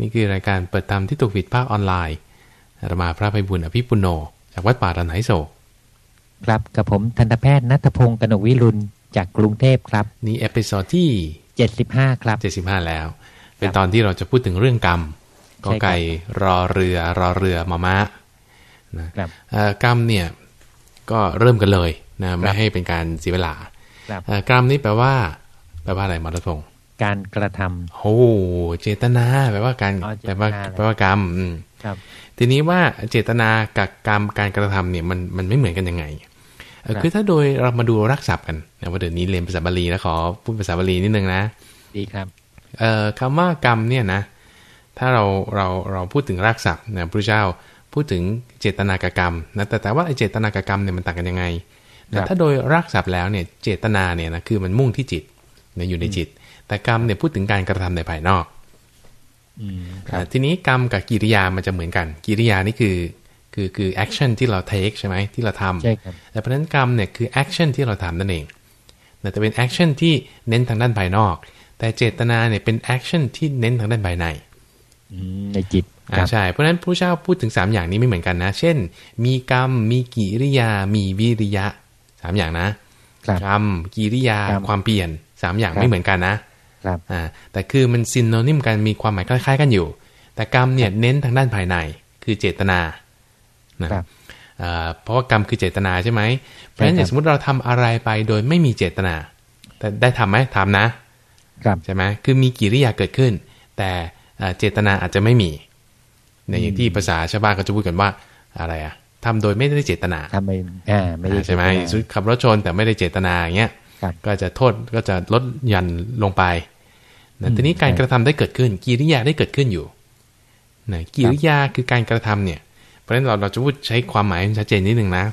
นี่คือรายการเปิดธรรมที่ถูกปิดภาคออนไลน์อาตมาพระไพบูลย์อภิปุณโณ จากวัดป่าดอนหายโศกครับกับผมทันตแพทย์ณัฐพงศ์กนกวิรุฬห์จากกรุงเทพครับ นี่ episode ที่75ครับ75แล้ว เป็นตอนที่เราจะพูดถึงเรื่องกรรมกอไก่รอเรือรอเรือมอม้านะครับเอ่อกรรมเนี่ยก็เริ่มกันเลยนะไม่ให้เป็นการเสียเวลาครับเอ่อกรรมนี่แปลว่า แปลว่าอะไรมรดพงศ์ การกระทำโอ้เจตนาแปลว่าการอ๋อเจแปตลนาว่าเลยแปลว่ากรรมอืมครับ ทีนี้ว่าเจตนากับกรรมการกระทำเนี่ยมันมันไม่เหมือนกันยังไงเอ่อครับคือถ้าโดยเรามาดูรักศัพท์กันนะว่าเดี๋ยวนี้เรียนภาษาบาลีแล้วขอพูดภาษาบาลีนิดนึงนะ ดีครับเอ่อคำว่ากรรมเนี่ยนะ ถ้าเราเราเราพูดถึงรากศัพท์นะพระเจ้าพูดถึงเจตนากบกรรมนะแต่แต่ว่าไอ้เจตนากบกรรมเนี่ยมันต่างกันยังไงครันะถ้าโดยรากศัพท์แล้วเนี่ยเจตนาเนี่ยนะคือมันมุ่งที่จิตนะอยู่ในจิต แต่กรรมเนี่ยพูดถึงการกระทำในภายนอกอืมครัอ่าทีนี้กรรมกับกิริยามันจะเหมือนกัน กิริยานี่คือคือคือแอคชั่นที่เรา take ใช่ไหมที่เราทำใช่ครับแต่เพราะฉะนั้นกรรมเนี่ยคือ action ที่เราทำนั่นเองแต่จะเป็น action ที่เน้นทางด้านภายนอก แต่เจตนาเนี่ยเป็น action ที่เน้นทางด้านภายในอืมในจิตคอ่าใช่เพราะฉะนั้นพระเจ้าพูดถึง 3 อย่างนี้ไม่เหมือนกันนะ เช่น มีกรรม มีกิริยา มีวิริยะสามอย่างนะครับกรรมกิริยาครับความเปลี่ยนสามอย่างครับไม่เหมือนกันนะ ครับอ่าแต่คือมันซินโนนิมกันมีความหมายคล้าย ๆ กันอยู่ แต่กรรมเนี่ยเน้นทางด้านภายในคือเจตนานะครับอ่าเพราะว่ากรรมคือเจตนาใช่ไหมเพราะฉะนั้นอย่างสมมติเราทำอะไรไปโดยไม่มีเจตนา แต่ได้ทำไหมทำนะ ครับใช่ไหมคือมีกิริยาเกิดขึ้น แต่เอ่อเจตนาอาจจะไม่มีในอย่างที่ภาษาชาวบ้านเขาจะพูดกันว่าอะไรอะทำโดยไม่ได้เจตนาทำไมอ่าไม่ได้ใช่ไหมเจตนาสมมุติขับรถชนแต่ไม่ได้เจตนาอย่างเงี้ยครับก็จะโทษก็จะลดหยันลงไป นะอืมทีนี้การใช่กระทำได้เกิดขึ้น กิริยาได้เกิดขึ้นอยู่นะกิริยาคือการกระทำเนี่ย เพราะฉะนั้นเราเราจะพูดใช้ความหมายให้ชัดเจนนิดนึงนะ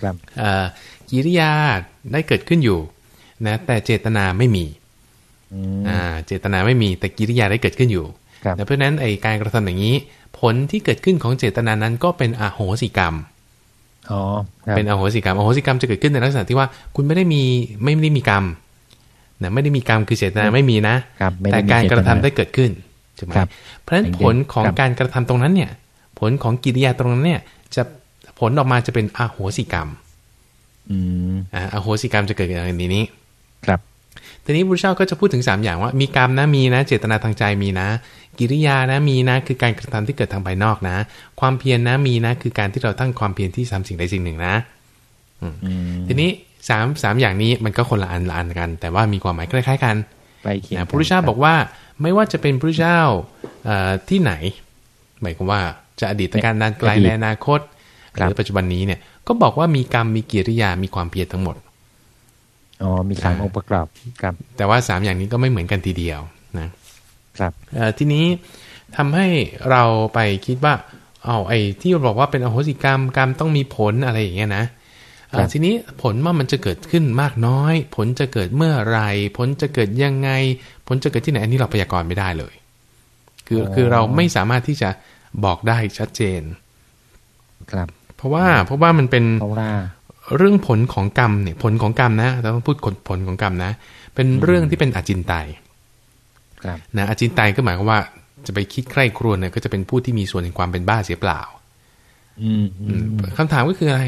ครับเอ่อกิริยาได้เกิดขึ้นอยู่นะแต่เจตนาไม่มีอืมอ่าเจตนาไม่มีแต่กิริยาได้เกิดขึ้นอยู่ครับเพราะฉะนั้นไอการกระทำอย่างนี้ ผลที่เกิดขึ้นของเจตนานั้นก็เป็นอโหสิกรรมอ๋อครับเป็นอโหสิกรรมอโหสิกรรมจะเกิดขึ้นในลักษณะที่ว่า คุณไม่ได้มีไม่ได้มีกรรม นะไม่ได้มีกรรมคือเจตนาไม่มีนะครับไม่แต่ได้มีการเจตนกระทำได้เกิดขึ้นใช่ไหมครับเพราะฉะนั้นผลของครับการกระทำตรงนั้นเนี่ย ผลของกิริยาตรงนั้นเนี่ย จะผลออกมาจะเป็นอโหสิกรรมอืมอ่าอโหสิกรรมจะเกิดอย่างนี้ ครับทีนี้พระเจ้าก็จะพูดถึง 3 อย่างว่ามีกรรมนะมีนะ เจตนาทางใจมีนะ กิริยานะมีนะคือการกระทำที่เกิดทางภายนอกนะ ความเพียรนะมีนะ คือการที่เราตั้งความเพียรที่ทำสิ่งใดสิ่งหนึ่งนะอืมทีนี้ สามสามอย่างนี้มันก็คนละอันละอันกัน แต่ว่ามีความหมายคล้ายๆกันไปเคียงนะพระพุทธเจ้าบอกว่าไม่ว่าจะเป็นพระพุทธเจ้าเอ่อที่ไหน หมายความว่าจะอดีตการนานไกลในอนาคตหรือปัจจุบันนี้เนี่ยก็บอกว่ามีกรรมมีกิริยามีความเพียรทั้งหมดอ๋อมีสามองค์ประกอบครับ แต่ว่าสามอย่างนี้ก็ไม่เหมือนกันทีเดียวนะครับเอ่อทีนี้ทำให้เราไปคิดว่าเอาไอ้ที่บอกว่าเป็นอโหสิกรรมกรรมต้องมีผลอะไรอย่างเงี้ยนะเอ่อครับ ทีนี้ผลว่ามันจะเกิดขึ้นมากน้อย ผลจะเกิดเมื่อไหรผลจะเกิดยังไง ผลจะเกิดที่ไหนอันนี้เราพยากรณ์ไม่ได้เลย คือคือเราไม่สามารถที่จะบอกได้ชัดเจน ครับ เพราะว่าเพราะว่ามันเป็นเพราะว่าเรื่องผลของกรรมเนี่ยผลของกรรมนะเราต้องพูดผลของกรรมนะ เป็นเรื่องที่เป็นอจินไตยครับนะอจินไตยก็หมายความว่าจะไปคิดใคร่ครวญเนี่ยก็จะเป็นผู้ที่มีส่วนแห่งความเป็นบ้าเสียเปล่าอืมอืมคำถามก็คืออะไร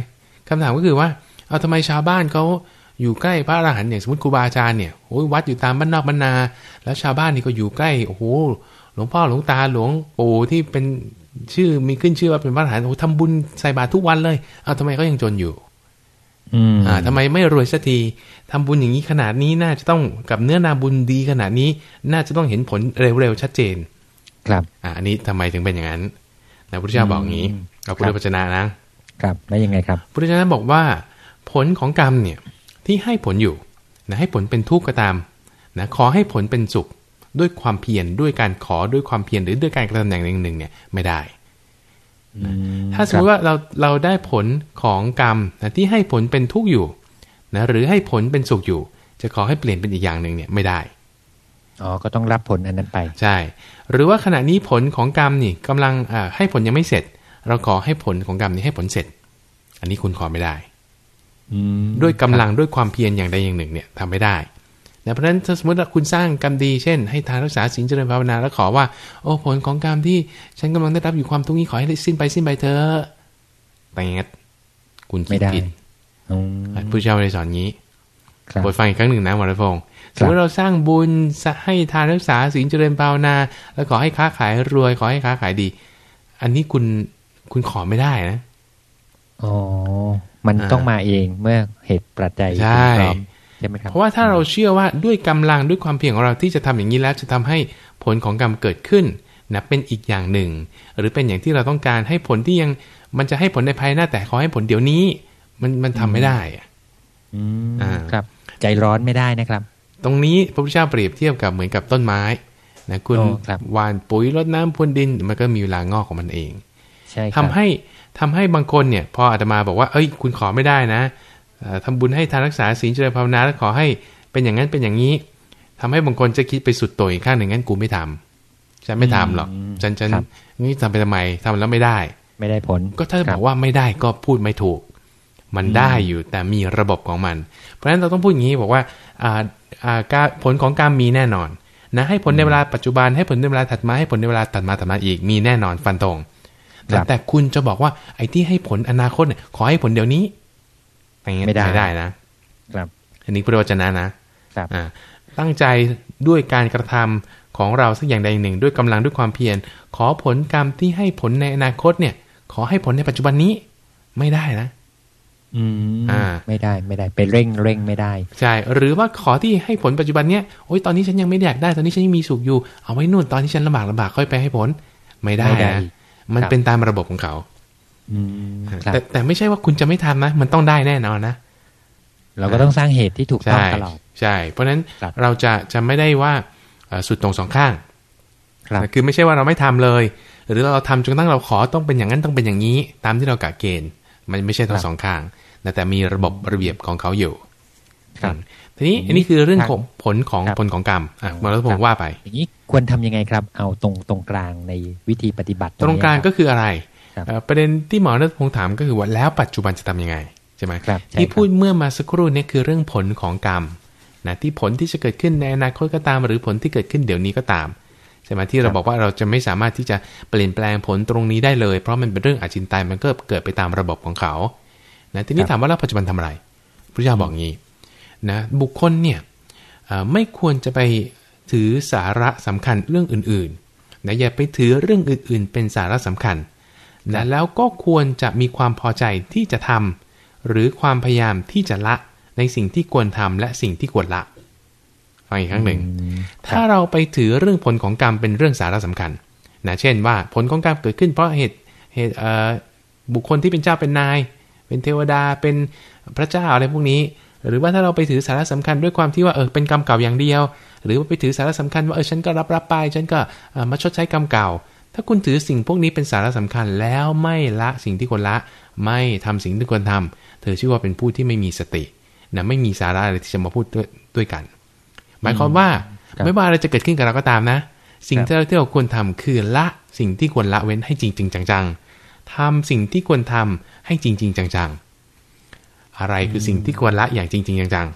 คำถามก็คือว่า เอาทำไมชาวบ้านเขาอยู่ใกล้พระอรหันต์อย่างสมมติครูบาอาจารย์เนี่ยโอ้ยวัดอยู่ตามบ้านนอกบ้านนา แล้วชาวบ้านนี่ก็อยู่ใกล้โอ้โหหลวงพ่อหลวงตาหลวงปู่ที่เป็นชื่อมีขึ้นชื่อว่าเป็นพระอรหันต์โอ้โหทำบุญใส่บาตรทุกวันเลย เอาทำไมเขายังจนอยู่อืมอ่าทำไมไม่รวยสักทีทำบุญอย่างนี้ขนาดนี้น่าจะต้องกับเนื้อนาบุญดีขนาดนี้ น่าจะต้องเห็นผลเร็วๆชัดเจน ครับ อ่าอันนี้ทำไมถึงเป็นอย่างนั้นนะพระพุทธเจ้าบอกอย่างนี้อืมเอาพุทธวจนะนะ ครับแล้วยังไงครับพุทธเจ้าบอกว่า ผลของกรรมเนี่ยที่ให้ผลอยู่นะให้ผลเป็นทุกข์ก็ตามนะขอให้ผลเป็นสุขด้วยความเพียรด้วยการขอด้วยความเพียรหรือด้วยการกระทำอย่างหนึ่งหนึ่งเนี่ยไม่ได้อืมถ้าสมมติว่าเราเราได้ผลของกรรมนะที่ให้ผลเป็นทุกข์อยู่นะหรือให้ผลเป็นสุขอยู่ จะขอให้เปลี่ยนเป็นอีกอย่างหนึ่งเนี่ยไม่ได้อ๋อก็ต้องรับผลอันนั้นไป ใช่ หรือว่าขณะนี้ผลของกรรมนี่กำลังอ่าให้ผลยังไม่เสร็จ เราขอให้ผลของกรรมนี้ให้ผลเสร็จ อันนี้คุณขอไม่ได้อืมด้วยกำลังด้วยความเพียรอย่างใดอย่างหนึ่งเนี่ยทำไม่ได้นะเพราะฉะนั้นถ้าสมมติว่าคุณสร้างกรรมดีเช่น ให้ทานรักษาศีลเจริญภาวนาแล้วขอว่าโอ้ผลของกรรมที่ฉันกำลังได้รับอยู่ความทุกข์นี้ขอให้สิ้นไปสิ้นไปเถอะแปดคุณคิไม่ดได้ผิดอืมผู้เจ้าไม่ได้สอนงี้ครับโปรดฟังอีกครั้งหนึ่งนะหมอรัพงศ์สครัมบมติเราสร้างบุญให้ทานรักษาศีลเจริญภาวนา แล้วขอให้ค้าขายรวยขอให้ค้าขายดี อันนี้คุณ คุณขอไม่ได้นะอ๋อ มันอ่าต้องมาเองเมื่อเหตุปัจจัยใช่ถึงพร้อมใช่ไหมครับเพราะว่าถ้าเราเชื่อว่าด้วยกำลังด้วยความเพียรของเราที่จะทำอย่างนี้แล้วจะทำให้ผลของกรรมเกิดขึ้นนะเป็นอีกอย่างหนึ่ง หรือเป็นอย่างที่เราต้องการให้ผลที่ยังมันจะให้ผลในภายหน้าแต่ขอให้ผลเดี๋ยวนี้ มันมันทำไม่ได้อะอืมอ่าครับ ใจร้อนไม่ได้นะครับ ตรงนี้พระพุทธเจ้าเปรียบเทียบกับเหมือนกับต้นไม้นะคุณโอ้ครับหวานปุ๋ยรดน้ำพรวนดินมันก็มีเวลางอกของมันเองใช่ค ทำรับให้ทำให้บางคนเนี่ย พออาตมาบอกว่า เอ้ย คุณขอไม่ได้นะเอ่อทำบุญให้ทานรักษาศีลเจริญภาวนาแล้วขอให้เป็นอย่างนั้นเป็นอย่างนี้ทำให้บางคนจะคิดไปสุดโต่งอีกข้างหนึ่งงั้นกูไม่ทำฉันไม่ทำหรอกอืมฉันฉันครับนี่ทำไปทำไมทำแล้วไม่ได้ ไม่ได้ผล ก็ถ้าครับบอกว่าไม่ได้ก็พูดไม่ถูก มันอืมได้อยู่แต่มีระบบของมัน เพราะฉะนั้นเราต้องพูดอย่างนี้บอกว่าอ่าอ่าการผลของการมีแน่นอนนะให้ผลในเวลาปัจจุบันให้ผลในเวลาถัดมาให้ผลในเวลาถัดมาถัดมาอีกมีแน่นอนฟันธงครับ แต่คุณจะบอกว่าไอ้ที่ให้ผลอนาคตเนี่ยขอให้ผลเดี๋ยวนี้อย่างงี้ไม่ได้ไม่ได้นะ ครับ อันนี้พระวจนะนะครับอ่าตั้งใจด้วยการกระทำของเราสักอย่างใดอย่างหนึ่ง ด้วยกำลังด้วยความเพียรขอผลกรรมที่ให้ผลในอนาคตเนี่ย ขอให้ผลในปัจจุบันนี้ไม่ได้นะ อืมอ่า ไม่ได้ไม่ได้ไปเร่งเร่งไม่ได้ใช่หรือว่าขอที่ให้ผลปัจจุบันเนี้ยโอ๊ยตอนนี้ฉันยังไม่ได้อยากได้ ตอนนี้ฉันยังมีสุขอยู่เอาไว้นู่นตอนที่ฉันลำบากลำบากค่อยไปให้ผล ไม่ได้ไม่ได้นะ มันครับเป็นตามระบบของเขาอืมครับแต่แต่ไม่ใช่ว่าคุณจะไม่ทำนะ มันต้องได้แน่นอนนะ เราก็ต้องสร้างเหตุที่ถูกต้องใช่ตลอดใช่ เพราะฉะนั้นครับเราจะจะไม่ได้ว่าเอ่อสุดตรงสองข้างครับคือไม่ใช่ว่าเราไม่ทำเลย หรือเราทำจนกระทั่งเราขอต้องเป็นอย่างนั้นต้องเป็นอย่างนี้ ตามที่เรากะเกณฑ์ มันไม่ใช่ทั้ครังบสองข้างนะแต่มีระบบระเบียบของเขาอยู่ครับ ทีนี้อันนี้คือเรื่องครับของผลของครับผลของกรรมอะครับมาแล้วผมว่าไปอย่างนี้ควรทำยังไงครับ เอาตรงตรงกลางในวิธีปฏิบัติ ตรงกลางนี้ก็คืออะไรครับเอ่อประเด็นที่หมอรัตพงษ์ถามก็คือว่าแล้วปัจจุบันจะทำยังไงใช่ไหมครับใช่ที่ครับพูดเมื่อมาสักครู่เนี่ยคือเรื่องผลของกรรมนะที่ผลที่จะเกิดขึ้นในอนาคตก็ตาม หรือผลที่เกิดขึ้นเดี๋ยวนี้ก็ตามใช่ไหมที่เราบอกว่าเราจะไม่สามารถที่จะเปลี่ยนแปลงผลตรงนี้ได้เลย เพราะมันเป็นเรื่องอาจินไตยมันก็เกิดไปตามระบบของเขานะทีนี้ถามว่าแล้วปัจจุบันทำอะไรพระเจ้าบอกงี้ นะบุคคลเนี่ยเอ่อไม่ควรจะไปถือสาระสำคัญเรื่องอื่นๆนะอย่าไปถือเรื่องอื่นๆ เป็นสาระสำคัญนะแล้วก็ควรจะมีความพอใจที่จะทำหรือความพยายามที่จะละในสิ่งที่ควรทำและสิ่งที่ควรละฟังอีกครั้งหนึ่งอืมถ้าเราไปถือเรื่องผลของกรรมเป็นเรื่องสาระสำคัญนะเช่นว่าผลของกรรมเกิดขึ้นเพราะเหตุเหตุเอ่อบุคคลที่เป็นเจ้าเป็นนาย เป็นเทวดาเป็นพระเจ้าอะไรพวกนี้ หรือว่าถ้าเราไปถือสาระสำคัญด้วยความที่ว่าเออเป็นกรรมเก่าอย่างเดียว หรือว่าไปถือสาระสำคัญว่าเออฉันก็รับรับไปฉันก็เอ่อมาชดใช้กรรมเก่า ถ้าคุณถือสิ่งพวกนี้เป็นสาระสำคัญแล้วไม่ละสิ่งที่ควรละ ไม่ทำสิ่งที่ควรทำเธอชื่อว่าเป็นผู้ที่ไม่มีสตินะไม่มีสาระอะไรที่จะมาพูดด้วยด้วยกัน หมายความว่าครับไม่ว่าอะไรจะเกิดขึ้นกับเราก็ตามนะ สิ่งครับที่เราที่เราควรทำคือละสิ่งที่ควรละเว้นให้จริงจริงๆจังๆทำสิ่งที่ควรทำให้จริงจริงๆจังๆ อะไรคือสิ่งที่ควรละอย่างจริงจริงๆจัง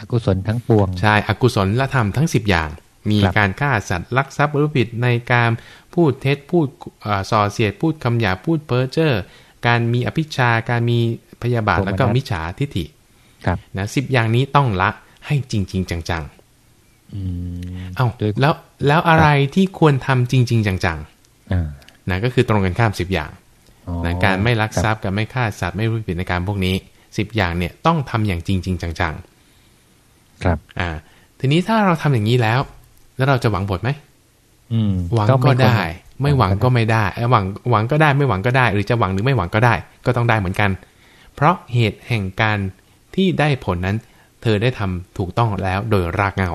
อกุศลทั้งปวงๆใช่ อกุศลละธรรมทั้ง 10 อย่าง มีครับการฆ่าสัตว์ลักทรัพย์หรือผิดในการพูดเท็จพูดเอ่อส่อเสียดพูดคำหยาบพูดเพ้อเจ้อการมีอภิชฌาการมีพยาบาทแล้วก็มิจฉาทิฏฐิครับนะสิบอย่างนี้ต้องละให้จริงจริงๆจังๆอืมเอ้าด้วยแล้วแล้วอะไรที่ควรทำจริง ๆ จังอ่าๆนะก็คือตรงกันข้ามสิบอย่างอ๋อนะการไม่ลักทรัคพย์การไม่ฆ่าสัตว์ไม่รู้ผิดในการพวกนี้ สิบอย่างเนี่ยต้องทำอย่างจริงๆจังครับๆอ่า ทีนี้ถ้าเราทำอย่างนี้แล้ว แล้วเราจะหวังผลไหมอืมหวังไม่ก็ควรได้ ไม่หวังก็ไม่ไม่ได้เอ้ยหวังหวังก็ได้ไม่หวังก็ได้ หรือจะหวังหรือไม่หวังก็ได้ ก็ต้องได้เหมือนกัน เพราะเหตุแห่งการที่ได้ผลนั้น เธอได้ทำถูกต้องแล้วโดยรากเหง้า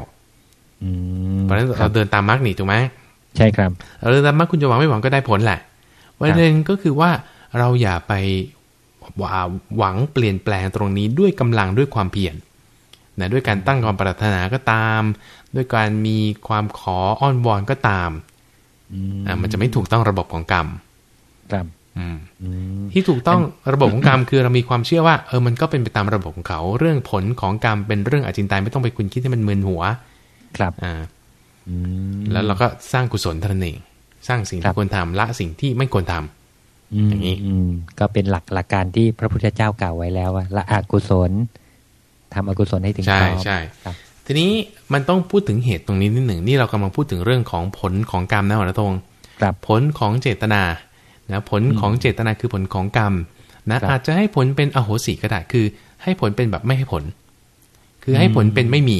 อืมเพราะฉะนั้นครัเราบเดินตามมรรคนี่ถูกไหมใช่ครับ เราเดินตามมรรคคุณจะหวังไม่หวังก็ได้ผลแหละประเด็นก็คือว่าเราอย่าไปว่า หวังเปลี่ยนแปลงตรงนี้ด้วยกำลังด้วยความเพียรนะด้วยการตั้งความปรารถนาก็ตาม ด้วยการมีความขออ้อนวอนก็ตามอืมอะมันจะไม่ถูกต้องระบบของกรรมครับออืมอืมที่ถูกต้องระบบของกรรมคือเรามีความเชื่อว่าเออมันก็เป็นไปตามระบบของเขา เรื่องผลของกรรมเป็นเรื่องอจินไตยไม่ต้องไปคุณคิดให้มันมึนหัว ครับอ่าอืมแล้วเราก็สร้างกุศลเท่านั้นเองสร้างสิ่งครัที่บควรทำละสิ่งที่ไม่ควรทำม อย่างนี้อืมก็เป็นหลักหลักการที่พระพุทธเจ้ากล่าวไว้แล้วว่าละอกุศลทำอกุศลให้ถึงใช่พร้อมใช่ครับทีนี้มันต้องพูดถึงเหตุตรงนี้นิดหนึ่งนี่เรากำลังพูดถึงเรื่องของผลของกรรมนะหมอนะตรงครับผลของเจตนานะผลของเจตนาคือผลของกรรมนะครับอาจจะให้ผลเป็นอโหสิก็ได้คือ ให้ผลเป็นแบบไม่ให้ผล คือให้ผลเป็นไม่มี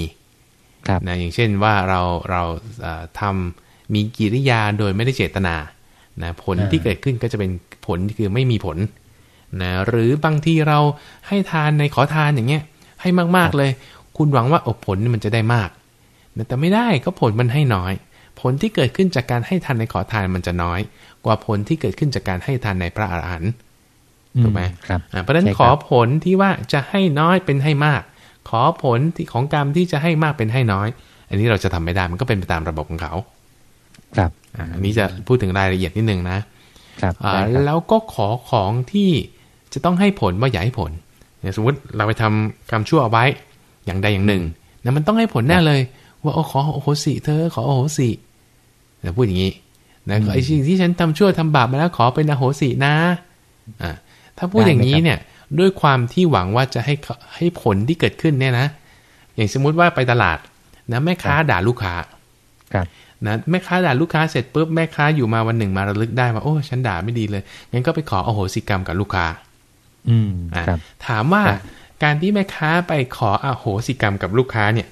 ครับนะอย่างเช่นว่าเราเราเอ่อทำมีกิริยาโดยไม่ได้เจตนานะผลอ่าที่เกิดขึ้นก็จะเป็น ผลที่คือไม่มีผลนะหรือบางทีเราให้ทานในขอทานอย่างเงี้ยให้มากๆเลย คุณหวังว่าโอ้ผลนี่มันจะได้มากนะแต่ไม่ได้ก็ผลมันให้น้อย ผลที่เกิดขึ้นจากการให้ทานในขอทานมันจะน้อย กว่าผลที่เกิดขึ้นจากการให้ทานในพระอรหันต์ถูกไหมครับอ่าเพราะฉะนั้นใช่ขอครับผลที่ว่าจะให้น้อยเป็นให้มาก ขอผลที่ของกรรมที่จะให้มากเป็นให้น้อย อันนี้เราจะทำไม่ได้มันก็เป็นไปตามระบบของเขา ครับอ่าอันนี้จะพูดถึงรายละเอียดนิดนึงนะ ครับอ่าได้ครับแล้วก็ขอของที่จะต้องให้ผลว่าอย่าให้ผลเนี่ยสมมติเราไปทำกรรมชั่วเอาไว้อย่างใดอย่างหนึ่งนะมันต้องให้ผลแน่เลย ว่าโอ้ขอโอโหสิเธอขอโอโหสินะพูดอย่างนี้นะไอ้สิ่งที่ฉันทำชั่วทำบาปมาแล้วขอเป็นอโหสินะอ่าถ้าพูดอย่างนี้เนี่ย ด้วยความที่หวังว่าจะให้เขาให้ผลที่เกิดขึ้นเนี่ยนะ อย่างสมมุติว่าไปตลาดนะแม่ค้าด่าลูกค้าครับ นะแม่ค้าด่าลูกค้าเสร็จปุ๊บแม่ค้าอยู่มาวันหนึ่งมาระลึกได้ว่าโอ้ฉันด่าไม่ดีเลยงั้นก็ไปขออโหสิกรรมกับลูกค้า อืมอะครับถามว่าครับการที่แม่ค้าไปขออโหสิกรรมกับลูกค้าเนี่ย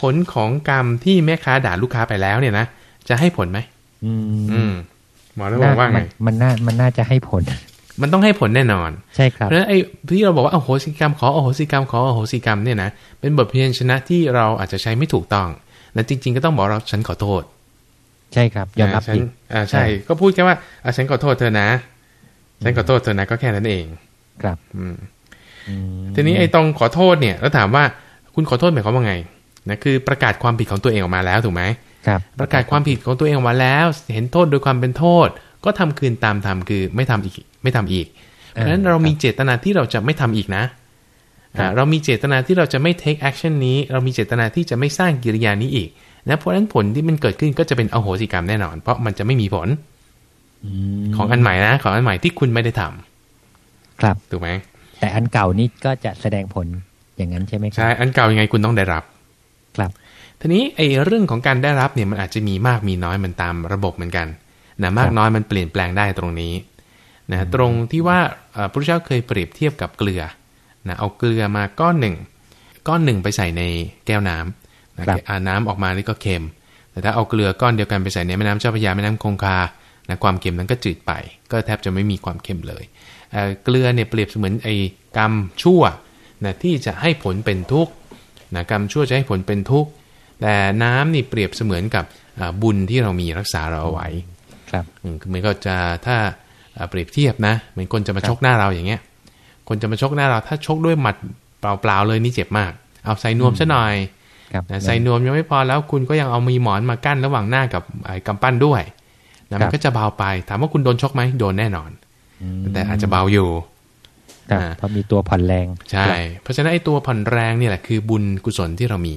ผลของกรรมที่แม่ค้าด่าลูกค้าไปแล้วเนี่ยนะจะให้ผลไหมอืมอืมหมอแล้วบอกว่าไงนมันน่ามันน่าจะให้ผล มันต้องให้ผลแน่นอน ใช่ครับเพราะฉะนั้นไอ้ที่เราบอกว่าอโหสิกรรมขออโหสิกรรมขออโหสิกรรมเนี่ยนะเป็นบทเพียนชนะที่เราอาจจะใช้ไม่ถูกต้องและจริง ๆ ก็ต้องบอกเราฉันขอโทษ ใช่ครับยอมรับฉันผิดอ่าใช่ใช่ ก็พูดแค่ว่าอะฉันขอโทษเธอนะ ฉันขอโทษเธอนะก็แค่นั้นเอง ครับอืมอืมทีนี้ไอ้ตรงขอโทษเนี่ย แล้วถามว่าคุณขอโทษหมายความว่าไงนะคือประกาศความผิดของตัวเองออกมาแล้วถูกไหมครับ ประกาศความผิดของตัวเองออกมาแล้ว เห็นโทษโดยความเป็นโทษ ก็ทำคืนตามทำคือไม่ทำอีกไม่ทำอีก เพราะฉะนั้นเรามีเจตนาที่เราจะไม่ทำอีกนะอ่าเรามีเจตนาที่เราจะไม่ take action นี้ เรามีเจตนาที่จะไม่สร้างกิริยานี้อีก นะเพราะฉะนั้นผลที่มันเกิดขึ้นก็จะเป็นอโหสิกรรมแน่นอน เพราะมันจะไม่มีผลอืมของอันใหม่นะของอันใหม่ที่คุณไม่ได้ทำครับถูกไหมแต่อันเก่านี่ก็จะแสดงผลอย่างนั้นใช่ไหมครัใช่อันเก่ายังไงคุณต้องได้รับ ครับทีนี้ไอ้เรื่องของการได้รับเนี่ยมันอาจจะมีมากมีน้อยมันตามระบบเหมือนกันนะมากน้อยมันเปลี่ยนแปลงได้ตรงนี้นะตรงที่ว่าเอ่อพระพุทธเจ้าเคยเปรียบเทียบกับเกลือนะเอาเกลือมาก้อนหนึ่งก้อนหนึ่งไปใส่ในแก้วน้ำ นะครับอ่าน้ำออกมานี่ก็เค็ม แต่ถ้าเอาเกลือก้อนเดียวกันไปใส่ในแม่น้ำเจ้าพระยาแม่น้ำคงคานะความเค็มนั้นก็จืดไป ก็แทบจะไม่มีความเค็มเลยเอ่อเกลือเนี่ยเปรียบเสมือนไอ้กรรมชั่วนะที่จะให้ผลเป็นทุกข์นะกรรมชั่วจะให้ผลเป็นทุกข์แต่น้ำนี่เปรียบเสมือนกับอ่าบุญที่เรามีรักษาเราเอาไว้ ครับอืมคือเหมือนก็จะถ้าอ่าเปรียบเทียบนะเหมือนคนจะมาชกหน้าเราอย่างเงี้ย คนจะมาชกหน้าเราถ้าชกด้วยหมัดเปล่าๆเลยนี่เจ็บมาก เอาใส่นวมซะหน่อยครับนะ ใส่นวมยังไม่พอแล้วคุณก็ยังเอามีหมอนมากั้นระหว่างหน้ากับไอ้กำปั้นด้วยนะมันก็จะเบาไป ถามว่าคุณโดนชกไหมโดนแน่นอนอืมแต่อาจจะเบาอยู่ครับอ่าเพราะมีตัวผ่อนแรง ใช่ เพราะฉะนั้นไอ้ตัวผ่อนแรงเนี่ยแหละคือบุญกุศลที่เรามี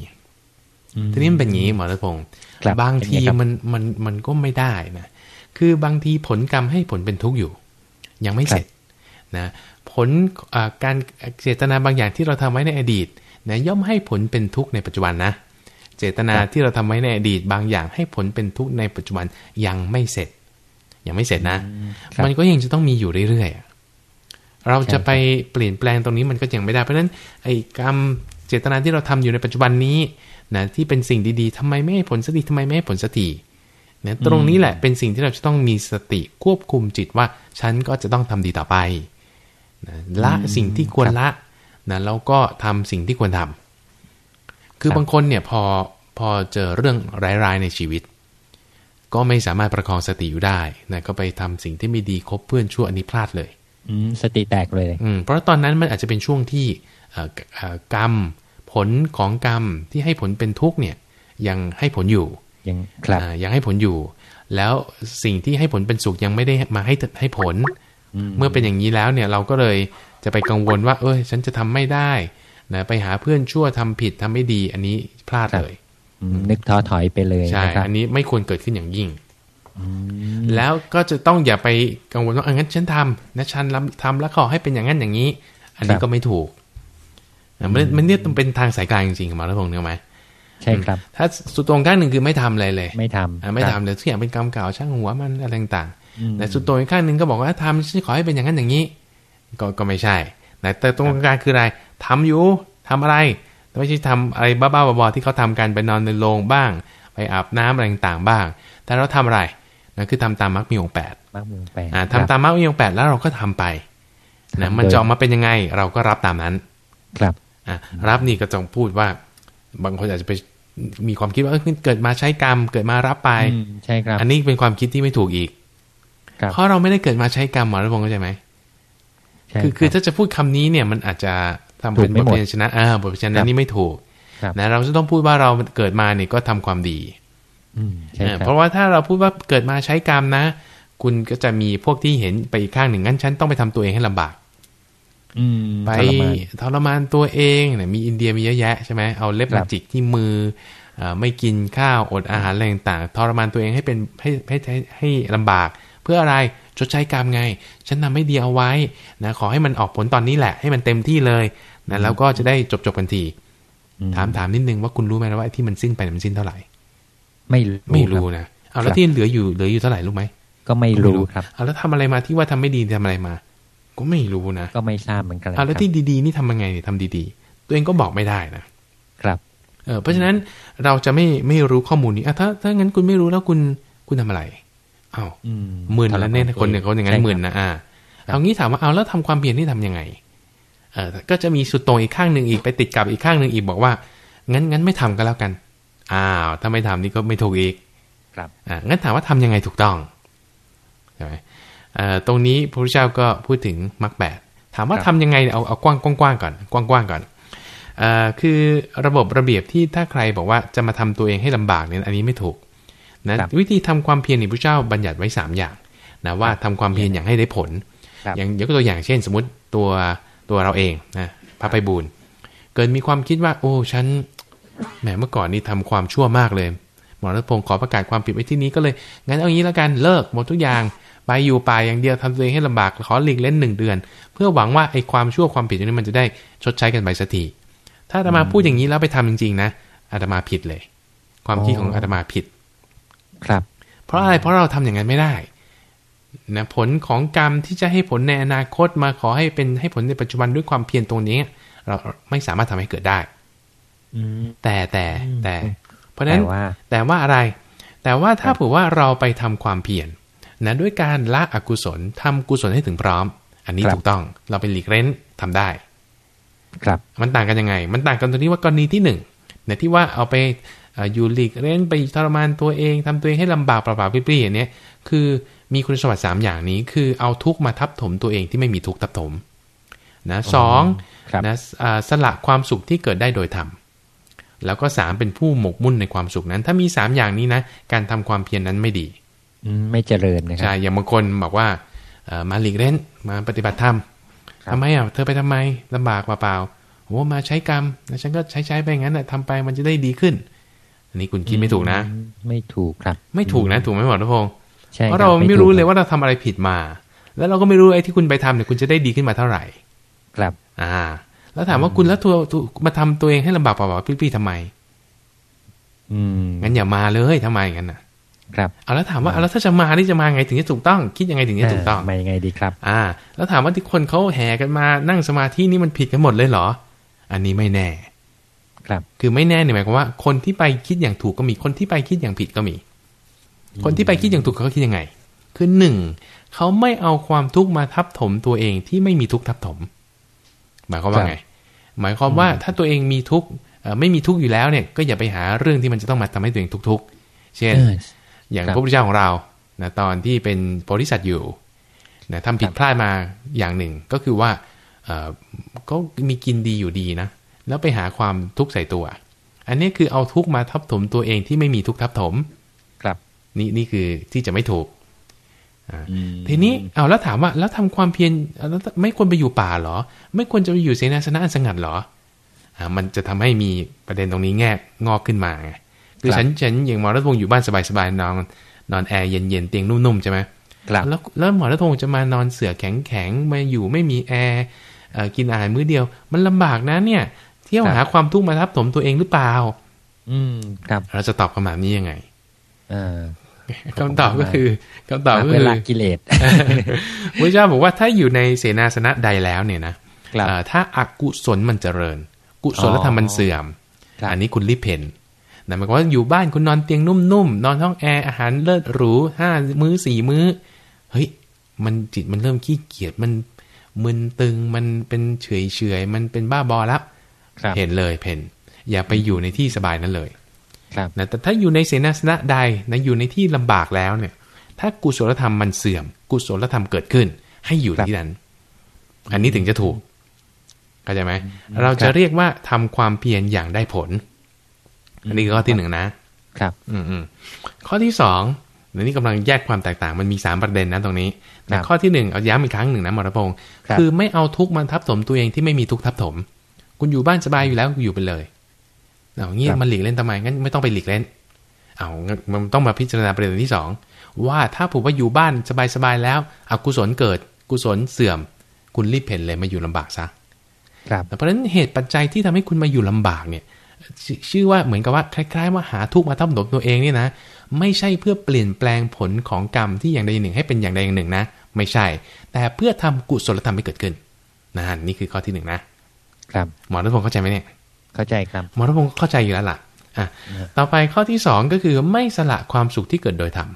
อืมทีนี้มันเป็นอย่างนี้หมอรัตพงศ์ครับบางทีเป็นไงครับมันมันมันก็ไม่ได้นะ คือบางทีผลกรรมให้ผลเป็นทุกข์อยู่ ยังไม่เสร็จนะ ผลอ่าการเจตนาบางอย่างที่เราทำไว้ในอดีต นะย่อมให้ผลเป็นทุกข์ในปัจจุบันนะ เจตนาที่เราทำไว้ในอดีตบางอย่างให้ผลเป็นทุกข์ในปัจจุบันยังไม่เสร็จ ยังไม่เสร็จนะครับมันก็ยังจะต้องมีอยู่เรื่อยๆอะเราจะไปเปลี่ยนแปลงตรงนี้มันก็ยังไม่ได้เพราะฉะนั้นไอ้กรรมเจตนาที่เราทำอยู่ในปัจจุบันนี้นะที่เป็นสิ่งดีๆทำไมไม่ให้ผลสติทำไมไม่ให้ผลสตินะตรงนี้แหละเป็นสิ่งที่เราจะต้องมีสติควบคุมจิตว่า ฉันก็จะต้องทำดีต่อไปนะละสิ่งที่ควรละ นะแล้วก็ทำสิ่งที่ควรทำคือบางคนเนี่ยพอพอเจอเรื่องร้ายๆในชีวิต ก็ไม่สามารถประคองสติอยู่ได้นะก็ไปทำสิ่งที่ไม่ดีคบเพื่อนชั่วอันนี้พลาดเลยอืมสติแตกเลยอืมเพราะตอนนั้นมันอาจจะเป็นช่วงที่เอ่อเอ่อกรรมผลของกรรมที่ให้ผลเป็นทุกข์เนี่ยยังให้ผลอยู่ยังครับอ่ายังให้ผลอยู่ แล้วสิ่งที่ให้ผลเป็นสุขยังไม่ได้มาให้ให้ผล เมื่อเป็นอย่างนี้แล้วเนี่ยเราก็เลย จะไปกังวลว่า เอ้ย ฉันจะทำไม่ได้นะไปหาเพื่อนชั่วทำผิดทำไม่ดี อันนี้พลาดเลยนึกท้อถอยไปเลยใช่นะครับอันนี้ไม่ควรเกิดขึ้นอย่างยิ่งแล้วก็จะต้องอย่าไปกังวลว่าเอองั้นฉันทำนะฉันทำแล้วขอให้เป็นอย่างนั้นอย่างนี้ อันนี้ก็ไม่ถูกอะมันมันเนี่ยต้องเป็นทางสายกลางจริงๆหมาแล้วพงษ์เนี่ยไหมใช่ครับ ถ้าสุดตรงข้างหนึ่งคือไม่ทำอะไรเลย ไม่ทอะไม่ครับทำเลยทุกอย่างเป็นกรรมเก่าช่างหัวมันอะไรต่างอืมๆแต่สุดตรงอีกข้างหนึ่งก็บอกว่าถ้าทำฉันขอให้เป็นอย่างนั้นอย่างนี้ ก็ก็ไม่ใช่นะแต่ตรงกลางคืออะไรทำอยู่ทำอะไรไม่ใช่ทำอะไรบ้าๆบอๆที่เขาทำกันไปนอนในโรงบ้าง ไปอาบน้ำอะไรต่างๆบ้าง แต่เราทำอะไรนะคือทำตามมรรคมีองค์แปดมากมุงแปลอ่าทำตามมรรคมีองค์แปดแล้วเราก็ทำไปนะทำมันโดยจะออกมาเป็นยังไงเราก็รับตามนั้น ครับอะรับนี่ก็ต้องพูดว่า บางคนอาจจะไปมีความคิดว่าเอ้ยเกิดมาใช้กรรม เกิดมารับไปอืมใช่ครับ อันนี้เป็นความคิดที่ไม่ถูกอีกครับเพราะเราไม่ได้เกิดมาใช้กรรมหมอรัตพงศ์เข้าใจไหมใช่ คือคือรับถ้าจะพูดคำนี้เนี่ยมันอาจจะทำถูเป็กนไม่บทหมดเรียนชนะอ่าบทเรียนชครันะบนี่ไม่ถูกครับนะเราจะต้องพูดว่าเราเกิดมาเนี่ยก็ทำความดีอืมใช่เออครัเพบราะว่าถ้าเราพูดว่าเกิดมาใช้กรรมนะ คุณก็จะมีพวกที่เห็นไปอีกข้างหนึ่งงั้นฉันต้องไปทำตัวเองให้ลำบากอืมไปทรมานทรมานตัวเองเนี่ยมีอินเดียมีเยอะแยะใช่ไหมเอาเล็บครัมาบจิกที่มือเอ่อไม่กินข้าวอดอาหารอะไรต่างๆทรมานตัวเองให้เป็นให้ให้ให้ให้ลำบาก เพื่ออะไร ชดใช้กรรมไง ฉันทำไม่ดีเอาไว้นะขอให้มันออกผลตอนนี้แหละ ให้มันเต็มที่เลยนะแล้วก็จะได้จบจบๆกันทีอืมถามถามนิดนึงว่าคุณรู้ไหมนะว่าไอ้ที่มันสิ้นไปเนี่ยมันสิ้นเท่าไหร่ ไม่รู้ไม่ครู้บนะเอาแล้วครับที่เหลืออยู่เหลืออยู่เท่าไหร่รู้ไหมก็ไม่รู้ครับเอาแล้วทำอะไรมาที่ว่าทำไม่ดีทำอะไรมา ก็ไม่รู้นะก็ไม่ทราบเหมือนกันเอาแล้วครับที่ดีๆนี่ทำยังไงเนี่ยทำดีๆ ตัวเองก็บอกไม่ได้นะครับเออเพราะฉะนั้นเราจะไม่ไม่รู้ข้อมูลนี้อะถ้าถ้างั้นคุณไม่รู้แล้วคุณคุณทำอะไร อ้าวอืมหมื่นแล้วเนี่ยทรมคนเนี่ยเขาอย่างนั้ใช่นครับหมื่นนะอ่าเอางี้ถามว่าเอาแล้วทำความเพียรนี่ทำยังไงเออก็จะมีสุดโต่งอีกข้างหนึ่งอีกไปติดกับอีกข้างหนึ่งอีกบอกว่า งั้นงั้นไม่ทำก็แล้วกัน อ้าวถ้าไม่ทำนี่ก็ไม่ถูกอีก ครับอ่างั้นถามว่าทำยังไงถูกต้องใช่ไหมเอ่อตรงนี้พระพุทธเจ้าก็พูดถึงมรรคแปดถามว่าครับทำยังไงเนี่ยเอาเอากว้างกว้างๆก่อนกว้างๆก่อนเอ่อคือระบบระเบียบที่ถ้าใครบอกว่าจะมาทำตัวเองให้ลำบากเนี่ยอันนี้ไม่ถูก นะครับวิธีทำความเพียรนี่พระเจ้าบัญญัติไว้สามอย่างนะว่าทำความเพียรอย่างให้ได้ผลครับอย่างยกตัวอย่างเช่น สมมติตัวตัวเราเองนะพระไปบูลย์เกิดมีความคิดว่า โอ้ฉันแหมเมื่อก่อนนี่ทำความชั่วมากเลยหมอรัตพงศ์ขอประกาศความผิดไว้ที่นี้ก็เลยงั้นเอางี้แล้วกันเลิกหมดทุกอย่างไปอยู่ป่าอย่างเดียวทำตัวเองให้ลำบากขอหลีกเล่นหนึ่งเดือน เพื่อหวังว่าไอ้ความชั่วความผิดตรงนี้มันจะได้ชดใช้กันไปสักทีถ้าอาตมาพูดอย่างนี้แล้วไปทำจริงๆนะอาตมาผิดเลย ความคิดของอาตมาผิด ครับ เพราะอะไรเพราะเราทำอย่างนั้นไม่ได้นะผลของกรรมที่จะให้ผลในอนาคตมาขอให้เป็นให้ผลในปัจจุบันด้วยความเพียรตรงนี้ เราไม่สามารถทำให้เกิดได้อืมแต่แต่แต่อืมเพราะฉะนั้นแต่ว่าแต่ว่าอะไร แต่ว่าถ้าครับเผื่อว่าเราไปทำความเพียรนะด้วยการละอกุศลทำกุศลให้ถึงพร้อม อันนี้ถูกต้องเราเป็นหลีกเล่นทำได้ ครับ มันต่างกันยังไง มันต่างกันตรงที่ว่ากรณีที่หนึ่งเนี่ยที่ว่าเอาไปเอ่ออยู่หลีกเล่นไปทรมานตัวเองทำตัวเองให้ลำบากเปล่าๆปรี้ๆอย่างเนี้ยคือมีคุณสมบัติสามอย่างนี้ คือเอาทุกข์มาทับถมตัวเองที่ไม่มีทุกข์ทับถมนะสองครับนะอ่าสละความสุขที่เกิดได้โดยธรรมแล้วก็สามเป็นผู้หมกมุ่นในความสุขนั้น ถ้ามีสามอย่างนี้นะการทำความเพียรนนั้นไม่ดีอืมไม่เจริญนะครัใช่อย่างบางคนบอกว่าเอ่อมาหลีกเล่นมาปฏิบัติธรรมครับทำไมอะเธอไปทำไมลำบากเปล่าๆโอ้มาใช้กรรมแล้วฉันก็ใช้ใช้ไปงั้นน่ะทำไปมันจะได้ดีขึ้นอั นนี้คุณคิดไม่ถูกนะอืมไม่ถูกครับ ไม่ถูกนะ ถูกไหมหมอทุพงศ์ใช่เพราะคบเราไม่ถูกรู้เลยว่าเราทำอะไรผิดมา แล้วเราก็ไม่รู้ไอ้ที่คุณไปทำเนี่ยคุณจะได้ดีขึ้นมาเท่าไหร่ ครับ อ่า แล้วถามว่าคุณแล้วตัวตัวมาทำตัวเองให้ลำบากเปล่าๆพี่ๆทำไม อืมงั้นอย่ามาเลยทำไมงั้นน่ะ ครับเอาแล้วถามว่าเอาแล้วถ้าจะมานี่จะมาไงถึงจะถูกต้อง คิดยังไงถึงจะถูกต้องเมายังไงดีครับ อ่า แล้วถามว่าที่คนเขาแห่กันมานั่งสมาธินี่มันผิดกันหมดเลยเหรอ อันนี้ไม่แน่ ครับ คือไม่แน่เนี่ยหมายความว่า คนที่ไปคิดอย่างถูกก็มี คนที่ไปคิดอย่างผิดก็มี คนที่ไปคิดอย่างถูกเขาคิดยังไง คือหนึ่งเขาไม่เอาความทุกข์มาทับถมตัวเองที่ไม่มีทุกข์ทับถม หมายความว่าไง หมายความว่าถ้าตัวเองมีทุกข์เอ่อไม่มีทุกข์อยู่แล้วเนี่ย ก็อย่าไปหาเรื่องที่มันจะต้องมาทำให้ตัวเองทุกข์ๆเช่นเอออย่างครับพระพุทธเจ้าของเรานะตอนที่เป็นโพธิสัตว์อยู่นะทำผิดครับพลาดมาอย่างหนึ่งก็คือว่าเอ่อก็มีกินดีอยู่ดีนะ แล้วไปหาความทุกข์ใส่ตัว อันนี้คือเอาทุกข์มาทับถมตัวเองที่ไม่มีทุกข์ทับถม ครับ นี่นี่คือที่จะไม่ถูกทีนี้เอาแล้วถามว่าแล้วทำความเพียรแล้วไม่ควรไปอยู่ป่าเหรอ ไม่ควรจะไปอยู่เสนาสนะอันสงัดเหรออ่ามันจะทำให้มีประเด็นตรงนี้แง่งอกขึ้นมาไงคือฉันฉันอย่างหมอณัฐพงศ์อยู่บ้านสบายๆนอนนอนแอร์เย็นๆเตียงนุ่มๆใช่ไหมแล้วแล้วหมอณัฐพงศ์จะมานอนเสื่อแข็งๆมาอยู่ไม่มีแอร์กินอาหารมื้อเดียว มันลำบากนะเนี่ยเที่ยวหาความทุกข์มาทับถมตัวเองหรือเปล่า อืมครับเราจะตอบคำถามนี้ยังไงเออคำตอบก็คือคำตอบก็คือกิเลสพระเจ้าบอกว่าถ้าอยู่ในเสนาสนะใดแล้วเนี่ยนะถ้าอากุศลมันเจริญ กุศลธรรมมันเสื่อม อันนี้คุณรีบเพนนะหมายความว่าอยู่บ้านคุณนอนเตียงนุ่มๆ นอนห้องแอร์อาหารเลิศหรูห้ามื้อสี่มื้อ เฮ้ย มันจิตมันเริ่มขี้เกียจมันมึนตึงมันเป็นเฉยเฉยมันเป็นบ้าบอแล้ว เห็นเลยเพนอย่าไปอยู่ในที่สบายนั้นเลยนะแต่ถ้าอยู่ในเสนาสนะใดนะอยู่ในที่ลำบากแล้วเนี่ย ถ้ากุศลธรรมมันเสื่อม กุศลธรรมเกิดขึ้น ให้อยู่ที่นั้น อันนี้ถึงจะถูกเข้าใจไหมเราจะเรียกว่าทำความเพียรอย่างได้ผล อันนี้คือข้อที่หนึ่งนะ ครับ อืมอืมข้อที่สองเดี๋ยวนี้กำลังแยกความแตกต่างมันมีสามประเด็นนะตรงนี้แต่ข้อที่หนึ่งเอาย้ำอีกครั้งหนึ่งนะมรพงศ์คือไม่เอาทุกข์มันทับถมตัวเองที่ไม่มีทุกข์ทับถม คุณอยู่บ้านสบายอยู่แล้วอยู่ไปเลยเอางี้มันหลีกเล่นทำไมงั้นไม่ต้องไปหลีกเล่น เอามันต้องมาพิจารณาประเด็นที่สองว่าถ้าผมว่าอยู่บ้านสบายๆแล้วอกุศลเกิด กุศลเสื่อม คุณรีบเพ่นเลยมาอยู่ลำบากซะครับเพราะฉะนั้นเหตุปัจจัยที่ทำให้คุณมาอยู่ลำบากเนี่ย ชื่อว่าเหมือนกับว่าคล้าย ๆ ว่าหาทุกข์มาทับถมตัวเองนี่นะ ไม่ใช่เพื่อเปลี่ยนแปลงผลของกรรมที่อย่างใดอย่างหนึ่งให้เป็นอย่างใดอย่างหนึ่งนะ ไม่ใช่ แต่เพื่อทำกุศลธรรมให้เกิดขึ้นนะนี่คือข้อที่หนึ่งนะ ครับหมอรัตพงศ์เข้าใจไหมเนี่ย เข้าใจครับ หมอรัตพงศ์เข้าใจอยู่แล้วล่ะ อะ ต่อไปข้อที่สองก็คือไม่สละความสุขที่เกิดโดยธรรม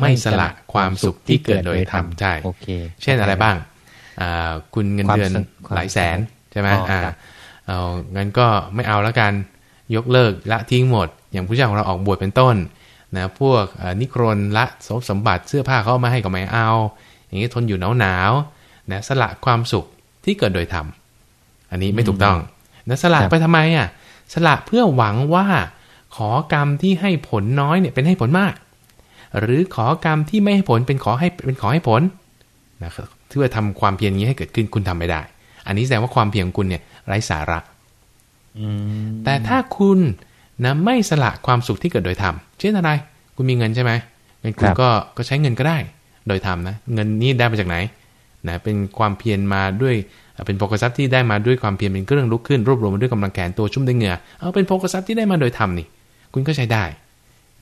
ไม่สละความสุขที่เกิดโดยธรรมใช่โอเคเช่นอะไรบ้างคุณเงินเดือนหลายแสนใช่ไหมอ่าเอางั้นก็ไม่เอาแล้วกันยกเลิกละทิ้งหมด อย่างผู้ชายของเราออกบวชเป็นต้นนะพวกนิครนละสมสมบัติเสื้อผ้าเขามาให้ก็ไม่เอา อย่างนี้ทนอยู่หนาวหนาวนะสละความสุขที่เกิดโดยธรรม อันนี้ไม่ถูกต้องนะสละไปทำไมอะสละเพื่อหวังว่าขอกรรมที่ให้ผลน้อยเนี่ยเป็นให้ผลมาก หรือขอกรรมที่ไม่ให้ผลเป็นขอให้เป็นขอให้ผลนะครับเพื่อทำความเพียรนี้ให้เกิดขึ้นคุณทำไม่ได้ อันนี้แสดงว่าความเพียรของคุณเนี่ยไร้สาระแต่ถ้าคุณนะไม่สละความสุขที่เกิดโดยธรรมเช่นอะไร คุณมีเงินใช่ไหมเงินคุณก็ก็ใช้เงินก็ได้ โดยธรรมนะ เงินนี้ได้มาจากไหนนะเป็นความเพียรมาด้วย เป็นโภคทรัพย์ที่ได้มาด้วยความเพียรเป็นเครื่องลุกขึ้นรวบรวมมาด้วยกำลังแขนตัวชุ่มด้วยเหงื่อเอาเป็นโภคทรัพย์ที่ได้มาโดยธรรมนี่ คุณก็ใช้ได้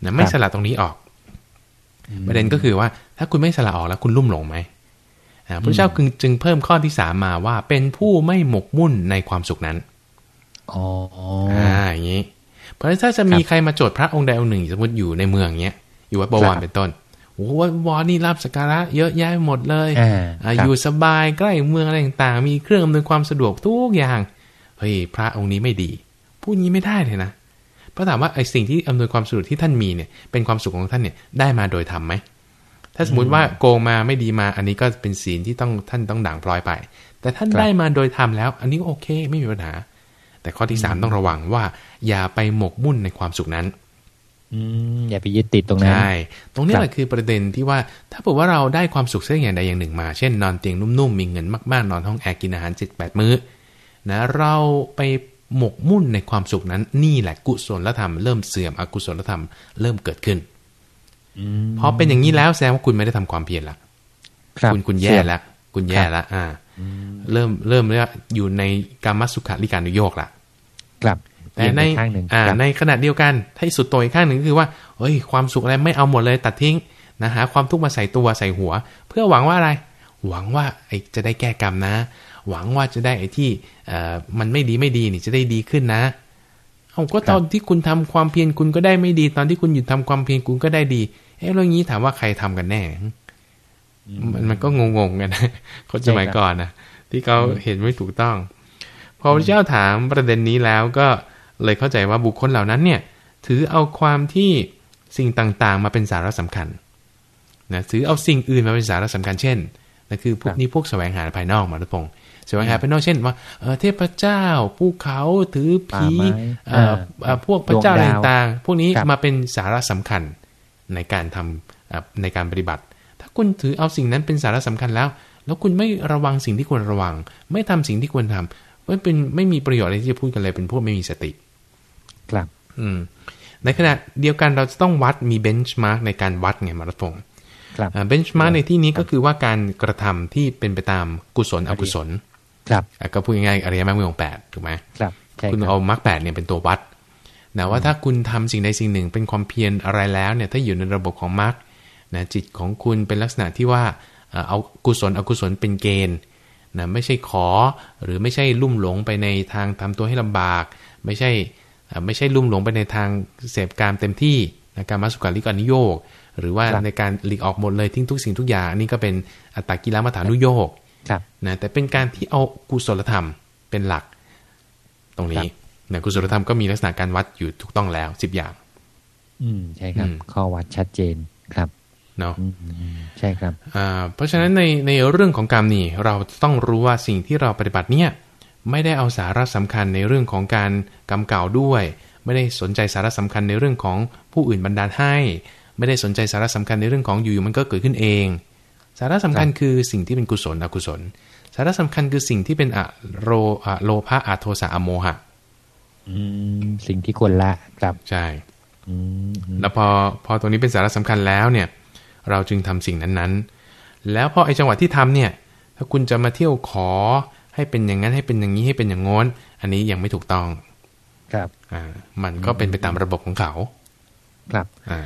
นะไม่สละตรงนี้ออก ประเด็นก็คือว่าถ้าคุณไม่สละออกแล้วคุณลุ่มหลงไหมพระเจ้าจึงเพิ่มข้อที่สามมาว่าเป็นผู้ไม่หมกมุ่นในความสุขนั้นอ๋ออ่าอย่างนี้เพราะฉะนั้นถ้าจะมีใครมาโจทย์พระองค์ใดองค์หนึ่ง สมมติอยู่ในเมืองเงี้ยอยู่วัดบวรเป็นต้น โอ้วัดบวรนี่รับสักการะเยอะแยะหมดเลยออยู่สบายใกล้เมืองอะไรต่างๆ มีเครื่องอำนวยความสะดวกทุกอย่าง เฮ้ยพระองค์นี้ไม่ดี พูดงี้ไม่ได้เลยนะเพราะถามว่าไอ้สิ่งที่อำนวยความสะดวกที่ท่านมีเนี่ยเป็นความสุขของท่านเนี่ยได้มาโดยธรรมไหม ถ้าสมมติว่าโกงมาไม่ดีมา อันนี้ก็เป็นศีลที่ต้องท่านต้องด่างพลอยไป แต่ท่านได้มาโดยทำแล้ว อันนี้ก็โอเคไม่มีปัญหา แต่ข้อที่สามต้องระวังว่า อย่าไปหมกมุ่นในความสุขนั้น อืมอย่าไปยึดติดตรงนั้นใช่ตรงนี้แหละคือประเด็นที่ว่า ถ้าบอกว่าเราได้ความสุขสักอย่างใดอย่างหนึ่งมา เช่น นอนเตียงนุ่มๆ มีเงินมากๆ นอนห้องแอร์กินอาหารเจ็ดแปดมื้อนะเราไปหมกมุ่นในความสุขนั้น นี่แหละกุศลธรรมเริ่มเสื่อมอกุศลธรรมเริ่มเกิดขึ้นพอเป็นอย่างนี้แล้วแสดงว่าคุณไม่ได้ทำความเพียรละคุณคุณแย่แล้วคุณแย่แล้วอ่า เริ่มเริ่มเรียกอยู่ในกรรมสุขาริการนุโยกละครับ แต่ในอ่าในขณะเดียวกันถ้าสุดโต่งอีกข้างหนึ่งคือว่าเฮ้ย ความสุขอะไรไม่เอาหมดเลยตัดทิ้งนะหาความทุกข์มาใส่ตัวใส่หัว เพื่อหวังว่าอะไร หวังว่าไอ้จะได้แก้กรรมนะ หวังว่าจะได้ไอ้ที่เอ่อมันไม่ดีไม่ดีนี่จะได้ดีขึ้นนะเอาก็ตอนที่คุณทำความเพียรคุณก็ได้ไม่ดี ตอนที่คุณหยุดทำความเพียรคุณก็ได้ดีเอ๊ะเรื่องนี้ถามว่าใครทำกันแน่ มันมันก็งงๆกันนะคนสมัยก่อนนะที่เขาเห็นไม่ถูกต้อง พอพระเจ้าถามประเด็นนี้แล้วก็ เลยเข้าใจว่าบุคคลเหล่านั้นเนี่ยถือเอาความที่สิ่งต่างๆ มาเป็นสาระสำคัญนะถือเอาสิ่งอื่นมาเป็นสาระสำคัญเช่นนั่นคือพวกนี้พวกแสวงหาภายนอกมาทุกพงแสวงหาภายนอกเช่นว่าเทพเจ้าภูเขาถือผีพวกพระเจ้าต่างๆ พวกนี้มาเป็นสาระสำคัญในการทำในการปฏิบัติคุณถือเอาสิ่งนั้นเป็นสาระสำคัญแล้ว แล้วคุณไม่ระวังสิ่งที่ควรระวัง ไม่ทำสิ่งที่ควรทำไม่เป็นไม่มีประโยชน์อะไรที่จะพูดกันเลยเป็นพวกไม่มีสติ ครับ อืม ในขณะเดียวกันเราจะต้องวัดมี benchmark ในการวัดไงหมอณัฐพงศ์ครับเบนช์มาร์กในที่นี้ก็คือว่าการกระทำที่เป็นไปตามกุศลอกุศล ครับอะก็พูดง่ายๆอริยมรรคมีองค์แปดถูกไหมครับใช่คุณครับเอามรรคแปดเนี่ยเป็นตัววัดนะว่าถ้าคุณทำสิ่งใดสิ่งหนึ่งเป็นความเพียรอะไรแล้วเนี่ยถ้าอยู่ในระบบของมรรคนะจิตของคุณเป็นลักษณะที่ว่าเอ่อเอากุศลอกุศลเป็นเกณฑ์นะไม่ใช่ขอหรือไม่ใช่ลุ่มหลงไปในทางทำตัวให้ลำบาก ไม่ใช่เอ่อ ไม่ใช่ลุ่มหลงไปในทางเสพการเต็มที่นะการมาสุขาริกานิโยก หรือว่าครับในการหลีกออกหมดเลยทิ้งทุกสิ่งทุกอย่างอันนี้ก็เป็นอัตตกิลมัฐานุโยกครับนะแต่เป็นการที่เอากุศลธรรมเป็นหลัก ตรงนี้นะกุศลธรรมก็มีลักษณะการวัดอยู่ถูกต้องแล้วสิบอย่าง อืมใช่ครับอืมข้อวัดชัดเจนครับเนาะอืมอืมใช่ครับอ่าเพราะฉะนั้นในในเรื่องของกรรมนี่เราต้องรู้ว่าสิ่งที่เราปฏิบัติเนี่ย ไม่ได้เอาสาระสำคัญในเรื่องของการกรรมเก่าด้วย ไม่ได้สนใจสาระสำคัญในเรื่องของผู้อื่นบันดาลให้ ไม่ได้สนใจสาระสำคัญในเรื่องของอยู่ๆมันก็เกิดขึ้นเอง สาระสำคัญคือสิ่งที่เป็นกุศลอกุศล สาระสำคัญคือสิ่งที่เป็นอะโรอะโลภะอะโทสะอะโมหะอืมสิ่งที่ควรละครับใช่อืมอืมแล้วพอพอตรงนี้เป็นสาระสำคัญแล้วเนี่ย เราจึงทำสิ่งนั้นๆ แล้วพอไอ้จังหวะที่ทำเนี่ย ถ้าคุณจะมาเที่ยวขอ ให้เป็นอย่างนั้นให้เป็นอย่างนี้ให้เป็นอย่างง้นอันนี้ยังไม่ถูกต้อง ครับ อ่า มันก็เป็นไปตามระบบของเขา ครับ อ่า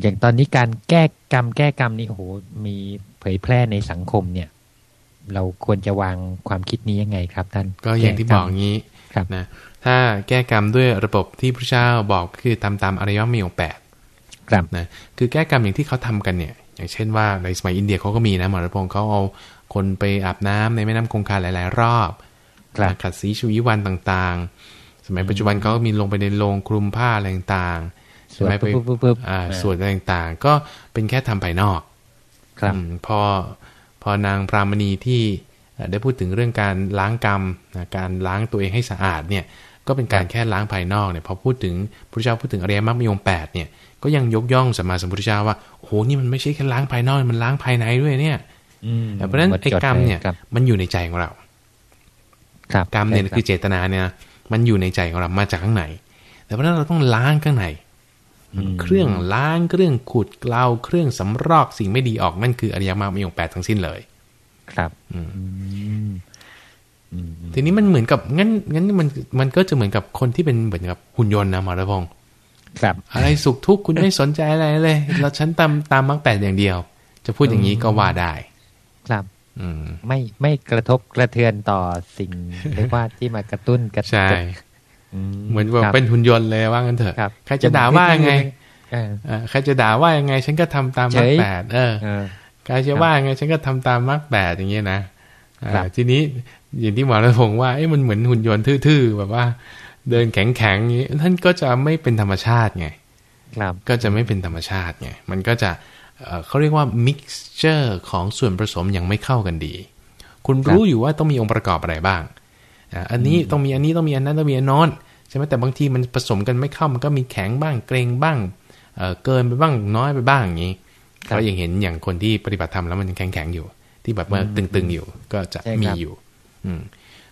อย่างตอนนี้การแก้กรรมแก้กรรมนี่โอ้โหมีเผยแพร่ในสังคมเนี่ย เราควรจะวางความคิดนี้ยังไงครับท่าน ก็อย่างที่บอกงี้ครับนะถ้าแก้กรรมด้วยระบบที่พระเจ้าบอกคือทำตามอริยมรรคมีองค์แปดครับนะคือแก้กรรมอย่างที่เขาทำกันเนี่ย อย่างเช่นว่าในสมัยอินเดียเขาก็มีนะหมอรพงศ์เขาเอา คนไปอาบน้ำในแม่น้ำคงคาหลาย ๆ รอบครับขัดสีชวีวันต่างๆ สมัยปัจจุบันเขาก็มีลงไปในโรงคลุมผ้าอะไรต่างๆสวดสมัยไปปุ๊บปุ๊บปุ๊บอ่าอ่าส่วนอะไรต่างๆ ก็เป็นแค่ทำภายนอกครับอืมพอพอนางพรามณีที่เอ่อได้พูดถึงเรื่องการล้างกรรมนะการล้างตัวเองให้สะอาดเนี่ยก็เป็นการแค่ล้างภายนอกเนี่ยพอพูดถึงพระเจ้าพูดถึงอริยมรรคมีองค์แปดเนี่ยก็ยังยกย่องสัมมาสัมพุทธเจ้าว่าโอ้โหนี่มันไม่ใช่แค่ล้างภายนอกมันล้างภายในด้วยเนี่ยอืม เพราะฉะนั้นหมดไอ้จดกรรมเนี่ยครับมันอยู่ในใจของเราครับกรรมเนี่ยใช่คือเจตนาเนี่ยนะมันอยู่ในใจของเรามาจากข้างในแต่เพราะฉะนั้นเราต้องล้างข้างในมเครื่องล้างเครื่องขุดเกลาเครื่องสำรอกสิ่งไม่ดีออกนั่นคืออริยมรรคมีองค์แปดทั้งสิ้นเลย ครับอืมอืมอืมทีนี้มันเหมือนกับงั้นงั้นมันมันก็จะเหมือนกับคนที่เป็นเหมือนกับหุ่นยนต์นะหมอระพงศ์ครับอะไรสุขทุกข์คุณไม่สนใจอะไรเลย เราฉันตามตามมรรคแปดอย่างเดียว จะพูดอย่างนี้ก็ว่าได้ ครับอืมไม่ไม่กระทบกระเทือนต่อสิ่งเรียกว่าที่มากระตุ้นกระใช่อืเหมือนว่าครับเป็นหุ่นยนต์เลยว่างั้นเถอะครับใครจะด่าว่ายังไงเออเออใครจะด่าว่ายังไง ฉันก็ทำตามมรรคเฉยแปดเออเออใครจะว่ายังไง ฉันก็ทำตามมรรคแปดอย่างเงี้ยนะอ่าทีนี้อย่างที่หมอระพงศ์ว่าเอ้มันเหมือนหุ่นยนต์ทื่อๆแบบว่า เดินแข็งๆอย่างนี้ท่านก็จะไม่เป็นธรรมชาติไงครับก็จะไม่เป็นธรรมชาติไงมันก็จะ เอ่อเขาเรียกว่า mixture ของส่วนผสมยังไม่เข้ากันดี คุณรู้อยู่ว่าต้องมีองค์ประกอบอะไรบ้างอะอันนี้ต้องมีอันนี้ต้องมีอันนั้นต้องมีอันโนอนใช่ไหมแต่บางทีมันผสมกันไม่เข้ามันก็มีแข็งบ้างเกรงบ้างเอ่อเกินไปบ้างน้อยไปบ้างอย่างนี้ครับก็ยังเห็นอย่างคนที่ปฏิบัติธรรมแล้วมันยังแข็งแข็งๆอยู่ ที่แบบว่าตึงๆอยู่ก็จะใช่ครับมีอยู่ อืม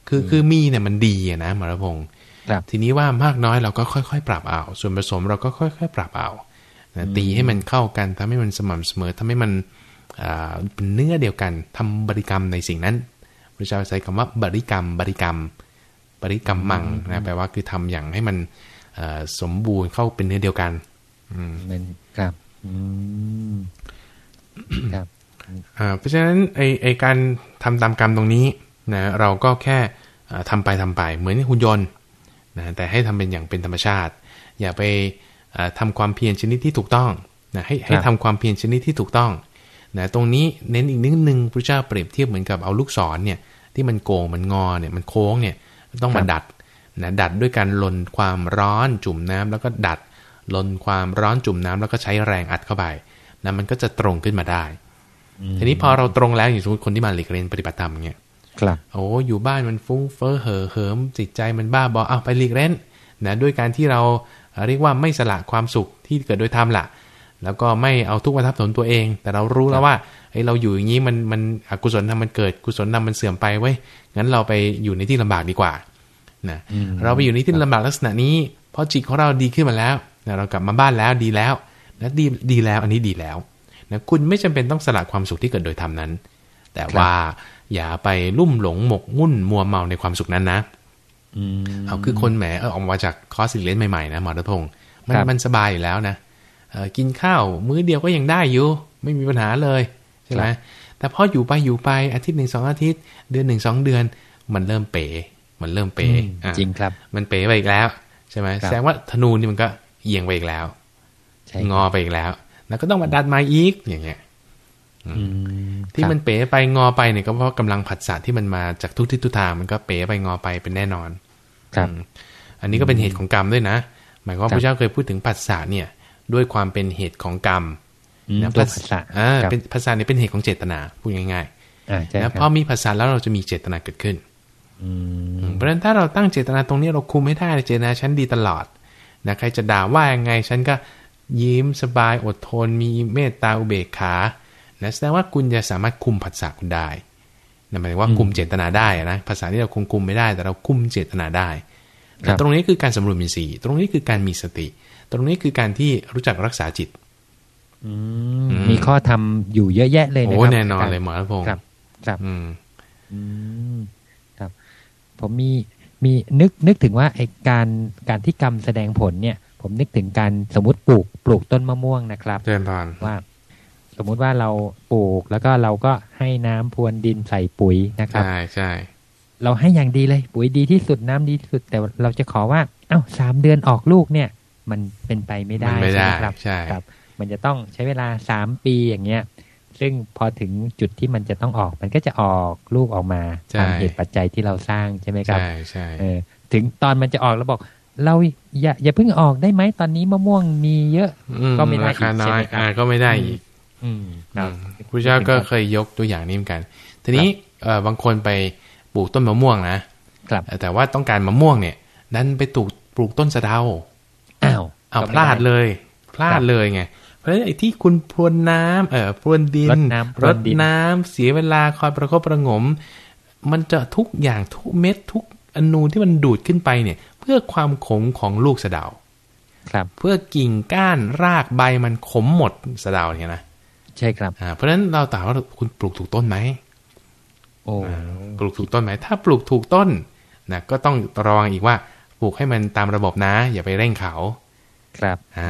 คือคือมีเนี่ยมันดีอะนะหมอรพงศ์ครับทีนี้ว่ามากน้อยเราก็ค่อยๆ ปรับเอาส่วนผสมเราก็ค่อย ๆ ปรับเอานะ ตีให้มันเข้ากันทำให้มันสม่ำเสมอทำให้มันอ่าเป็นเนื้อเดียวกันทำบริกรรมในสิ่งนั้นพระเจ้าใช้คำว่าบริกรรม บริกรรม บริกรรมมังนะแปลว่าคือทำอย่างให้มันเอ่อสมบูรณ์เข้าเป็นเนื้อเดียวกันอืมมันครับอืมครับอ่าเพราะฉะนั้นไอไอการทำตามกรรมตรงนี้นะเราก็แค่อ่าทำไปทำไป เหมือนหุ่นยนต์นะแต่ให้ทำเป็นอย่างเป็นธรรมชาติ อย่าไป อ่าทำความเพียรชนิดที่ถูกต้องนะให้ให้ทำความเพียรชนิดที่ถูกต้องนะตรงนี้เน้นอีกนิดนึงพระเจ้าเปรียบเทียบเหมือนกับเอาลูกศรเนี่ยที่มันโกงมันงอเนี่ยมันโค้งเนี่ยต้องมาดัดนะดัดด้วยการลนความร้อนจุ่มน้ำแล้วก็ดัดลนความร้อนจุ่มน้ำแล้วก็ใช้แรงอัดเข้าไปนะมันก็จะตรงขึ้นมาได้ ทีนี้พอเราตรงแล้วอย่างสมมติคนที่มาหลีกเรียนปฏิบัติธรรมเนี่ยครับโอ้อยู่บ้านมันฟุ้งเฟ้อเห่อเหิมจิตใจมันบ้าบอเอาไปหลีกเล่นนะด้วยการที่เรา เอ่อเรียกว่าไม่สละความสุขที่เกิดโดยธรรมละแล้วก็ไม่เอาทุกข์มาทับถมตัวเอง แต่เรารู้แล้วว่าเฮ้ยเราอยู่อย่างนี้มันมันอกุศลทำมันเกิดกุศลนำมันเสื่อมไปเว้ยงั้นเราไปอยู่ในที่ลำบากดีกว่านะอืมเราไปอยู่ในที่ลำบากลักษณะนี้เพราะจิตของเราดีขึ้นมาแล้วนะเรากลับมาบ้านแล้วดีแล้วนะดีดีแล้วอันนี้ดีแล้วนะคุณไม่จำเป็นต้องสละความสุขที่เกิดโดยธรรมนั้น แต่ว่าอย่าไปลุ่มหลงหมกมุ่นมัวเมาในความสุขนั้นนะอืม เอาคือคนแหมเออออกมาจากคอร์สเรียนใหม่ๆนะหมอรัตพงศ์มันครับมันสบายอยู่แล้วนะเออกินข้าวมื้อเดียวก็ยังได้อยู่ ไม่มีปัญหาเลยใช่ไหมแต่พออยู่ไปอยู่ไปอาทิตย์หนึ่งสองอาทิตย์ เดือนหนึ่งสองเดือน มันเริ่มเป๋ มันเริ่มเป๋อืมอะจริงครับ มันเป๋ไปอีกแล้วใช่ไหมครับแสดงว่าธนูนี่มันก็เอียงไปอีกแล้วใช่งอไปอีกแล้ว แล้วก็ต้องมาดัดมาอีกอย่างเงี้ยอืม ที่มันครับเป๋ไปงอไปเนี่ยก็เพราะกำลังผัสสะที่มันมาจากทุกทิศทุกทางมันก็เป๋ไปงอไปเป็นแน่นอน ครับอืมอันนี้ก็เป็นเหตุของกรรมด้วยนะ หมายความว่าครับพระเจ้าเคยพูดถึงผัสสะเนี่ย ด้วยความเป็นเหตุของกรรมอืมนะตัวภาษาอ่าครับเป็นภาษาเนี่ยเป็นเหตุของเจตนาพูดง่ายอ่าๆใช่นะคพรัอบมีภาษาแล้วเราจะมีเจตนาเกิดขึ้นอืมเพราะฉะนั้นถ้าเราตั้งเจตนาตรงนี้เราคุมไม่ได้เจตนาฉันดีตลอดนะใครจะด่าว่ายังไงฉันก็ยิ้มสบายอดทนมีเมตตาอุเบกขา นะแสดงว่าคุณจะสามารถคุมผัสสะคุณได้นะหมายถึงว่าคุมเจตนาได้นะภาษาที่เราคงคุมไม่ได้ แต่เราคุมเจตนาได้ครัแต่บตรงนี้คือการสำรวมอินทรีย์ตรงนี้คือการมีสติ ตรงนี้คือการที่รู้จักรักษาจิตอืมอืมมีข้อทำอยู่เยอะแยะเลยนะโอ้ครับแน่นอนครับเลยหมอรัตพงศ์ครับ ครับอืมอืมครับ ผมมีมีนึกนึกถึงว่าไอการการที่กรรมแสดงผลเนี่ย ผมนึกถึงการสมมติปลูกปลูกต้นมะม่วงนะครับเจริญพรว่า สมมุติว่าเราปลูกแล้วก็เราก็ให้น้ำพรวนดินใส่ปุ๋ยนะครับใช่ใช่เราให้อย่างดีเลยปุ๋ยดีที่สุดน้ำดีที่สุด แต่เราจะขอว่า เอ้าสามเดือนออกลูกเนี่ย มันเป็นไปไม่มัได้นไม่ได้ใช่หครับใช่ครับ มันจะต้องใช้เวลาสามปีอย่างเงี้ย ซึ่งพอถึงจุดที่มันจะต้องออกมันก็จะออกลูกออกมาใช่ตามเหตุปัจจัยที่เราสร้างใช่ไหมครับใช่ใช่เออถึงตอนมันจะออกเราบอกเราอย่าอย่าเพิ่งออกได้ไหมตอนนี้มะม่วงมีเยอะอืก็ไม่ได้ราคาอีกน้ใช่อไหยมครับอ่าก็ไม่ได้อีกอืมครับ พระเจ้าก็เคยยกตัวอย่างนี้เหมือนกัน ทีนี้เอ่อบางคนไปปลูกต้นมะม่วงนะครับแต่ว่าต้องการมะม่วงเนี่ยดันไปปลูกปลูกต้นสะเดาอ้าวเอาก็พไม่ลาดไเลย พลาครัดบเลยไง เพราะฉะนั้นไอ้ที่คุณพรวนน้ำเอ่อพรวนดินรดน้ำพรรวนดดินน้ำเสียเวลาคอยประคบประหงม มันจะทุกอย่างทุกเม็ดทุกอนูที่มันดูดขึ้นไปเนี่ย เพื่อความขมของลูกสะเดาครับ เพื่อกิ่งก้านรากใบมันขมหมดสะเดาเนี่ยนะ ใช่ครับอ่าเพราะฉะนั้นเราถามว่าคุณปลูกถูกต้นไหมโอ้ปลูกถูกต้นไหมถ้าปลูกถูกต้นนะก็ต้องระวังอีกว่าปลูกให้มันตามระบบนะ อย่าไปเร่งเขา ครับอ่า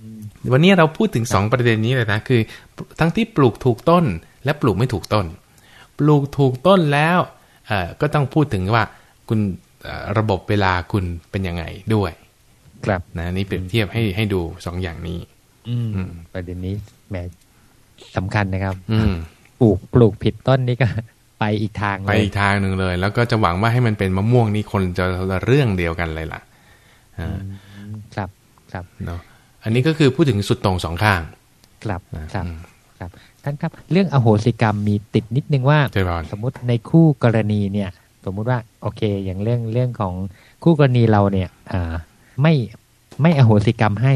อืมวันนี้เราพูดถึงสองประเด็นนี้เลยนะคือ ทั้งที่ปลูกถูกต้น และปลูกไม่ถูกต้น ปลูกถูกต้นแล้วเอ่อก็ต้องพูดถึงว่าคุณเอ่อระบบเวลาคุณเป็นยังไงด้วย ครับนะนี่เปรียบเทียบให้ให้ดูสองอย่างนี้ อืมอืมประเด็นนี้แหม สำคัญนะครับ อืมปลูกปลูกผิดต้นนี่ก็ไปอีกทางไปเลยอีกทางหนึ่งเลย แล้วก็จะหวังว่าให้มันเป็นมะม่วงนี่คนจะละเรื่องเดียวกันเลยล่ะอ่าอืมครับครับเนาะอันนี้ก็คือพูดถึงสุดตรงสองข้าง ครับนะครับอืมครับท่านครับเรื่องอโหสิกรรมมีติดนิดนึงว่าเจริญพรสมมุติในคู่กรณีเนี่ย สมมุติว่าโอเค อย่างเรื่องเรื่องของคู่กรณีเราเนี่ยอ่าไม่ไม่อโหสิกรรมให้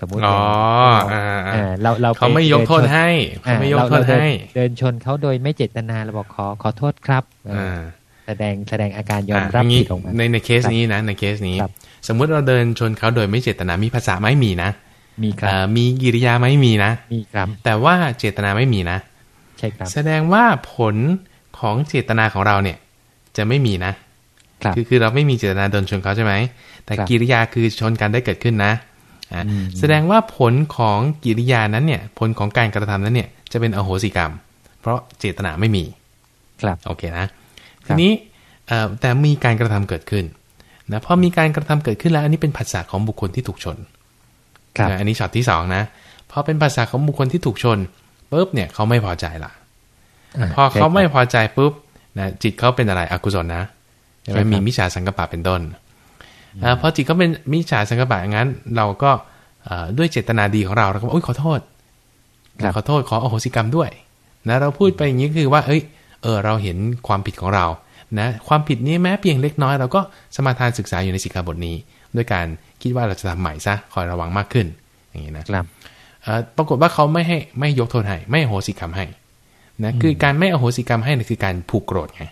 สมมุติอ๋อเราอ่าอ่าเอ่อเราเราปเขาไม่ยกโทษเดินชนให้เขาไม่ยกโทษอ่าเราเราเดินให้เดินชนเขาโดยไม่เจตนาเราบอกขอขอโทษครับเออออ่าแสดงแสดงอาการยอมรับะย่างนี้ผิดออกมาในในเคสนี้นะในเคสนี้ครับสมมุติเราเดินชนเขาโดยไม่เจตนามีภาษาไหม่มีนะมีครัเอ่บอมีกิริยาไหม่มีนะมีครับ แต่ว่าเจตนาไม่มีนะใช่ครับ แสดงว่าผลของเจตนาของเราเนี่ย จะไม่มีนะครับอคือเราไม่มีเจตนาโดนชนเขาใช่ไหมแต่ครับกิริยาคือชนกันได้เกิดขึ้นนะ อะอืมแสดงว่าผลของกิริยานั้นเนี่ยผลของการกระทำนั้นเนี่ยจะเป็นอโหสิกรรม เพราะเจตนาไม่มี ครับโอเคนะครับทีนี้เอ่อแต่มีการกระทำเกิดขึ้นนะพอมีการกระทำเกิดขึ้นแล้ว อันนี้เป็นภาษาของบุคคลที่ถูกชนครับนะอันนี้ช็อตที่สองนะพอเป็นภาษาของบุคคลที่ถูกชนปุ๊บเนี่ยเขาไม่พอใจละาพอเขาไม่ใช่ครับพอใจปุ๊บนะจิตเขาเป็นอะไรอกุศลนะใช่ไหมใช่ครับมีมิจฉาสังกปะเป็นต้นอ่าพอจิตเขาเป็นมิจฉาสังกปะอย่างนั้น เราก็เอ่อ ด้วยเจตนาดีของเราเราก็บอกโอ้ยขอโทษครับขอโทษขออโหสิกรรมด้วยนะเราพูดไปอย่างนี้คือว่าเอ้ยเออเราเห็นความผิดของเรานะความผิดนี้แม้เพียงเล็กน้อย เราก็สมาทานศึกษาอยู่ในสิกขาบทนี้ ด้วยการคิดว่าเราจะทำใหม่ซะคอยระวังมากขึ้น อย่างนี้นะครับเอ่อปรากฏว่าเขาไม่ให้ไม่ยกโทษให้ไม่อโหสิกรรมให้นะคือการไม่อโหสิกรรมให้นะคือการผูกโกรธไง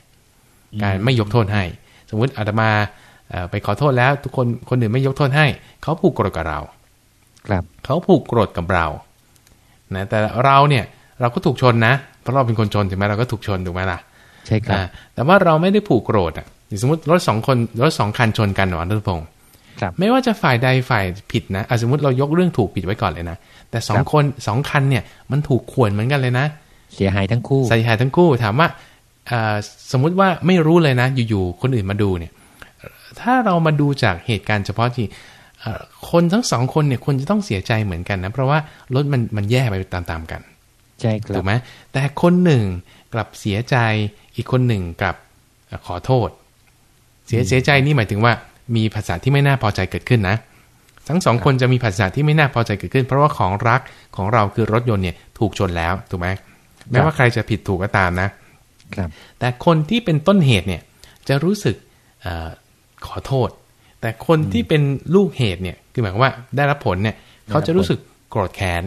การไม่ยกโทษให้ สมมุติอาตมาเอ่อไปขอโทษแล้วทุกคนคนอื่นไม่ยกโทษให้ เขาผูกโกรธกับเรา ครับเขาผูกโกรธกับเรานะแต่เราเนี่ยเราก็ถูกชนนะ เพราะเราเป็นคนชนถูกไหมเราก็ถูกชนถูกไหมล่ะใช่ครับอ่าแต่ว่าเราไม่ได้ผูกโกรธอะสมมติรถสองคนรถสองคันชนกันหนอนัทพงศ์ครับไม่ว่าจะฝ่ายใดฝ่ายผิดนะอะสมมติเรายกเรื่องถูกผิดไว้ก่อนเลยนะแต่สองครับคนสองคันเนี่ยมันถูกข่วนเหมือนกันเลยนะ เสียหายทั้งคู่ใส่หายทั้งคู่ถามว่าอ่าสมมุติว่าไม่รู้เลยนะ อยู่ๆคนอื่นมาดูเนี่ย ถ้าเรามาดูจากเหตุการณ์เฉพาะที่เอ่อ คนทั้งสองคนเนี่ยควรจะต้องเสียใจเหมือนกันนะเพราะว่ารถมันมันแย่ไปตามๆกันใช่ครัถูบกไหมแต่คนหนึ่งกลับเสียใจอีกคนหนึ่งกลับเอ่อขอโทษ เสียเสียใจนี่หมายถึงว่า มีภาษาที่ไม่น่าพอใจเกิดขึ้นนะ ทั้งสองคนจะมีภาษาที่ไม่น่าพอใจเกิดขึ้น เพราะว่าของรักของเราคือรถยนต์เนี่ยถูกชนแล้วถูกไหมแม้ว่าใครจะผิดถูกก็ตามนะครับแต่คนที่เป็นต้นเหตุเนี่ยจะรู้สึกเออขอโทษ แต่คนที่เป็นลูกเหตุเนี่ย คือหมายความว่าได้รับผลเนี่ย เขาจะรู้สึกโกรธแค้น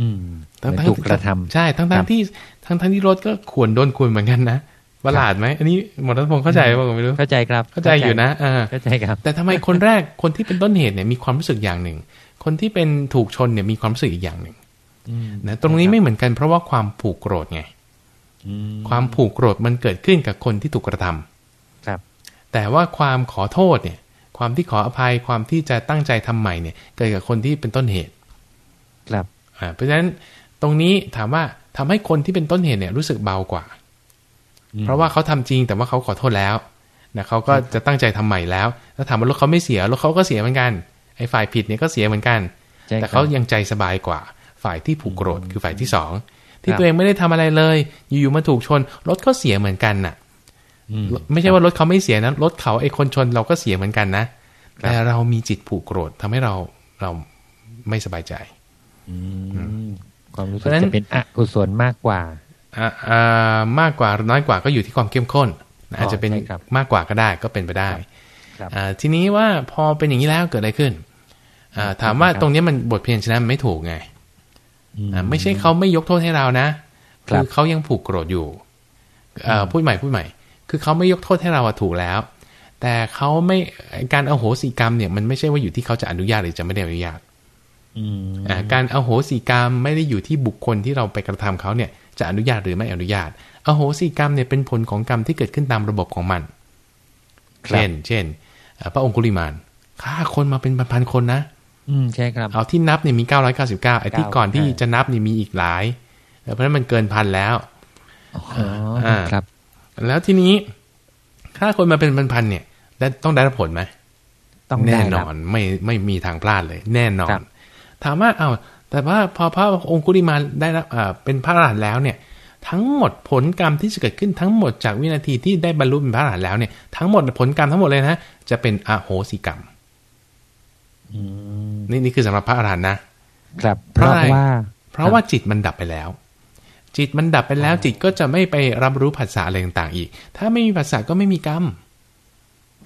อืมทั้งเหมือนทั้งถูกกระทำใช่ ทั้งครัทั้งบที่ทั้งทั้งที่รถก็ควรโดนควรเหมือนกันนะประหลาดไหมอันนี้หมอรัตพงศ์เข้าใจป่ะผมไม่รู้เข้าใจครับ เข้าใจอยู่นะอ่าเข้าใจครับ แต่ทำไมคนแรกคนที่เป็นต้นเหตุเนี่ยมีความรู้สึกอย่างหนึ่ง คนที่เป็นถูกชนเนี่ยมีความรู้สึกอีกอย่างหนึ่งอืมนะตรงนี้ไม่เหมือนกันเพราะว่าความผูกโกรธไงอืมความผูกโกรธมันเกิดขึ้นกับคนที่ถูกกระทำครับ แต่ว่าความขอโทษเนี่ย ความที่ขออภัยความที่จะตั้งใจทำใหม่เนี่ยเกิดกับคนที่เป็นต้นเหตุ ครับอ่าเพราะฉะนั้นตรงนี้ถามว่าทำให้คนที่เป็นต้นเหตุเนี่ยรู้สึกเบากว่าอืมเพราะว่าเขาทำจริงแต่ว่าเขาขอโทษแล้วนะเขาก็จะตั้งใจทำใหม่แล้ว แล้วถามว่ารถเขาไม่เสียรถเขาก็เสียเหมือนกันไอ้ฝ่ายผิดเนี่ยก็เสียเหมือนกันใช่ครับแต่เขายังใจสบายกว่า ฝ่ายที่ผูกโกรธคือฝ่ายที่สองที่ครับตัวเองไม่ได้ทำอะไรเลย อยู่ๆมาถูกชนรถก็เสียเหมือนกันน่ะอืม ไม่ใช่ว่ารถเขาไม่เสียนะรถเขาไอ้คนชนเราก็เสียเหมือนกันนะ แต่เรามีจิตผูกโกรธทำให้เราเราไม่สบายใจอืมความรู้สึเพราะกฉะนั้นจะเป็นอกุศลมากกว่าอ่าอ่ามากกว่าน้อยกว่าก็อยู่ที่ความเข้มข้นนะอ๋ออาจจะเป็นใช่ครับมากกว่าก็ได้ก็เป็นไปได้ครับอ่าทีนี้ว่าพอเป็นอย่างนี้แล้วเกิดอะไรขึ้นอ่าถามว่าครับตรงนี้มันบทเพียรชนะมันไม่ถูกไงอืมอ่าไม่ใช่เขาไม่ยกโทษให้เรานะครัคืบอเขายังผูกโกรธอยู่เอ่อพูดใหม่พูดใหม่ คือเขาไม่ยกโทษให้เราอะถูกแล้ว แต่เขาไม่การอโหสิกรรมเนี่ยมันไม่ใช่ว่าอยู่ที่เขาจะอนุญาตหรือจะไม่ได้อนุญาตอืมอ่าการอโหสิกรรมไม่ได้อยู่ที่บุคคลที่เราไปกระทำเขาเนี่ยจะอนุญาตหรือไม่อนุญาตอโหสิกรรมเนี่ยเป็นผลของกรรมที่เกิดขึ้นตามระบบของมันครับเช่น เช่นอ่าพระองคุลิมานฆ่าคนมาเป็นพันๆคนนะ อืมใช่ครับ เอาที่นับเนี่ยมี999ไอ้ที่ก่อนที่ใช่จะนับเนี่ยมีอีกหลายเออเพราะฉะนั้นมันเกินพันแล้ว อ๋ออ่าครับ แล้วทีนี้ฆ่าคนมาเป็นพันๆเนี่ยได้ต้องได้รับผลไหมต้องแน่ได้นรับอนไม่ไม่มีทางพลาดเลย แน่นอครันบถามว่าเอาแต่ว่าพอพระองคุลิมานได้รับอ่าเป็นพระอรหันต์แล้วเนี่ย ทั้งหมดผลกรรมที่จะเกิดขึ้นทั้งหมดจากวินาทีที่ได้บรรลุเป็นพระอรหันต์แล้วเนี่ยทั้งหมดผลกรรมทั้งหมดเลยนะจะเป็นอโหสิกรรมอืมนี่นี่คือสำหรับพระอรหันต์นะครับ เพเพราะราะอะไรว่า เพราะว่าจิตมันดับไปแล้ว จิตมันดับไปแล้วจิตก็จะไม่ไปรับรู้ผัสสะอะไรต่างๆอีก ถ้าไม่มีผัสสะก็ไม่มีกรรม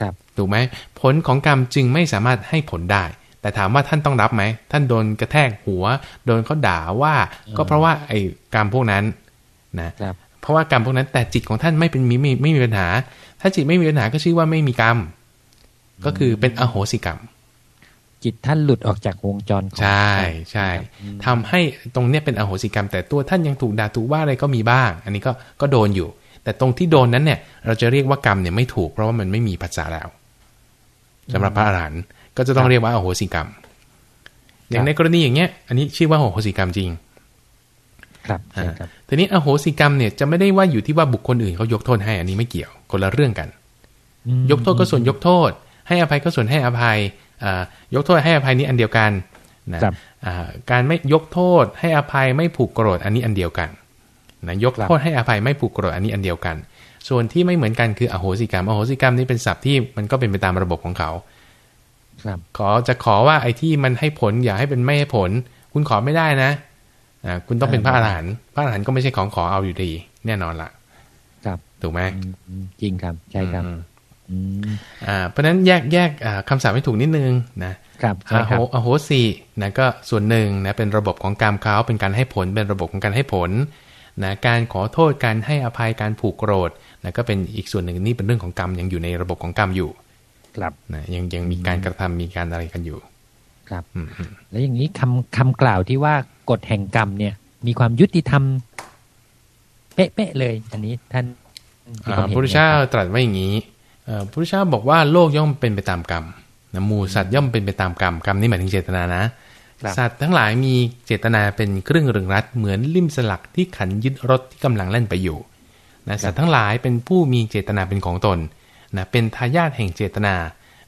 ครับถูกไหมผลของกรรมจึงไม่สามารถให้ผลได้ แต่ถามว่าท่านต้องรับไหม ท่านโดนกระแทกหัว โดนเขาด่าว่า ก็เพราะว่าไอ้กรรมพวกนั้นนะครับเพราะว่ากรรมพวกนั้น แต่จิตของท่านไม่เป็นมีไม่ไม่มีปัญหา ถ้าจิตไม่มีปัญหาก็ชื่อว่าไม่มีกรรม ก็คือเป็นอโหสิกรรม จิตท่านหลุดออกจากวงจรของใช่ใช่ทำให้ตรงเนี้ยเป็นอโหสิกรรม แต่ตัวท่านยังถูกด่าถูกว่าอะไรก็มีบ้าง อันนี้ก็ก็โดนอยู่ แต่ตรงที่โดนนั้นเนี่ย เราจะเรียกว่ากรรมเนี่ยไม่ถูกเพราะว่ามันไม่มีภาษาแล้วสำหรับพระอรหันต์ก็จะต้องเรียกว่าอโหสิกรรม อย่างในกรณีอย่างเงี้ย อันนี้ชื่อว่าอโหสิกรรมจริง ครับใช่ครับทีนี้อโหสิกรรมเนี่ยจะไม่ได้ว่าอยู่ที่ว่าบุคคลอื่นเขายกโทษให้ อันนี้ไม่เกี่ยวคนละเรื่องกันอืมยกโทษก็ส่วนยกโทษ ให้อภัยก็ส่วนให้อภัยอ่า ยกโทษให้อภัยนี้อันเดียวกันนะครับอ่าการไม่ยกโทษให้อภัยไม่ผูกโกรธอันนี้อันเดียวกันนะยกโทษให้อภัยไม่ผูกโกรธอันนี้อันเดียวกัน ส่วนที่ไม่เหมือนกันคืออโหสิกรรมอโหสิกรรมนี่เป็นศัพท์ที่มันก็เป็นไปตามระบบของเขาครับขอจะขอว่าไอ้ที่มันให้ผลอย่าให้เป็นไม่ให้ผล คุณขอไม่ได้นะอ่าคุณต้องเป็นพระอรหันต์พระอรหันต์ก็ไม่ใช่ของขอเอาอยู่ดี แน่นอนละครับถูกไหมอืมจริงครับใช่ครับ อืมอืมอ่าเพราะฉะนั้นแยกแยกอ่าคำศัพท์ให้ถูกนิดนึงนะครับอใช่คโหรับอโหสินะก็ส่วนหนึ่งนะเป็นระบบของกรรมเขาเป็นการให้ผลเป็นระบบของการให้ผลนะการขอโทษการให้อภัยการผูกโกรธนะก็เป็นอีกส่วนหนึ่งนี่เป็นเรื่องของกรรมยังอยู่ในระบบของกรรมอยู่ ครับนะยังยังมีการกระทำมีการอะไรกันอยู่ ครับอืมอืมแล้วอย่างนี้คำคำกล่าวที่ว่ากฎแห่งกรรมเนี่ย มีความยุติธรรมเป๊ะๆเลย อันนี้ท่านมีอ่าควมพห็นระพุทธไงเจ้าครับตรัสไว้อย่างนี้เอ่อ พระพุทธเจ้าบอกว่าโลกย่อมเป็นไปตามกรรมนะหมูสัตว์ย่อมเป็นไปตามกรรมกรรมนี่หมายถึงเจตนานะครับสัตว์ทั้งหลายมีเจตนาเป็นเครื่องรึงรัดเหมือนลิ่มสลักที่ขันยึดรถที่กำลังเล่นไปอยู่นะสัตว์ทั้งหลายเป็นผู้มีเจตนาเป็นของตนนะเป็นทายาทแห่งเจตนา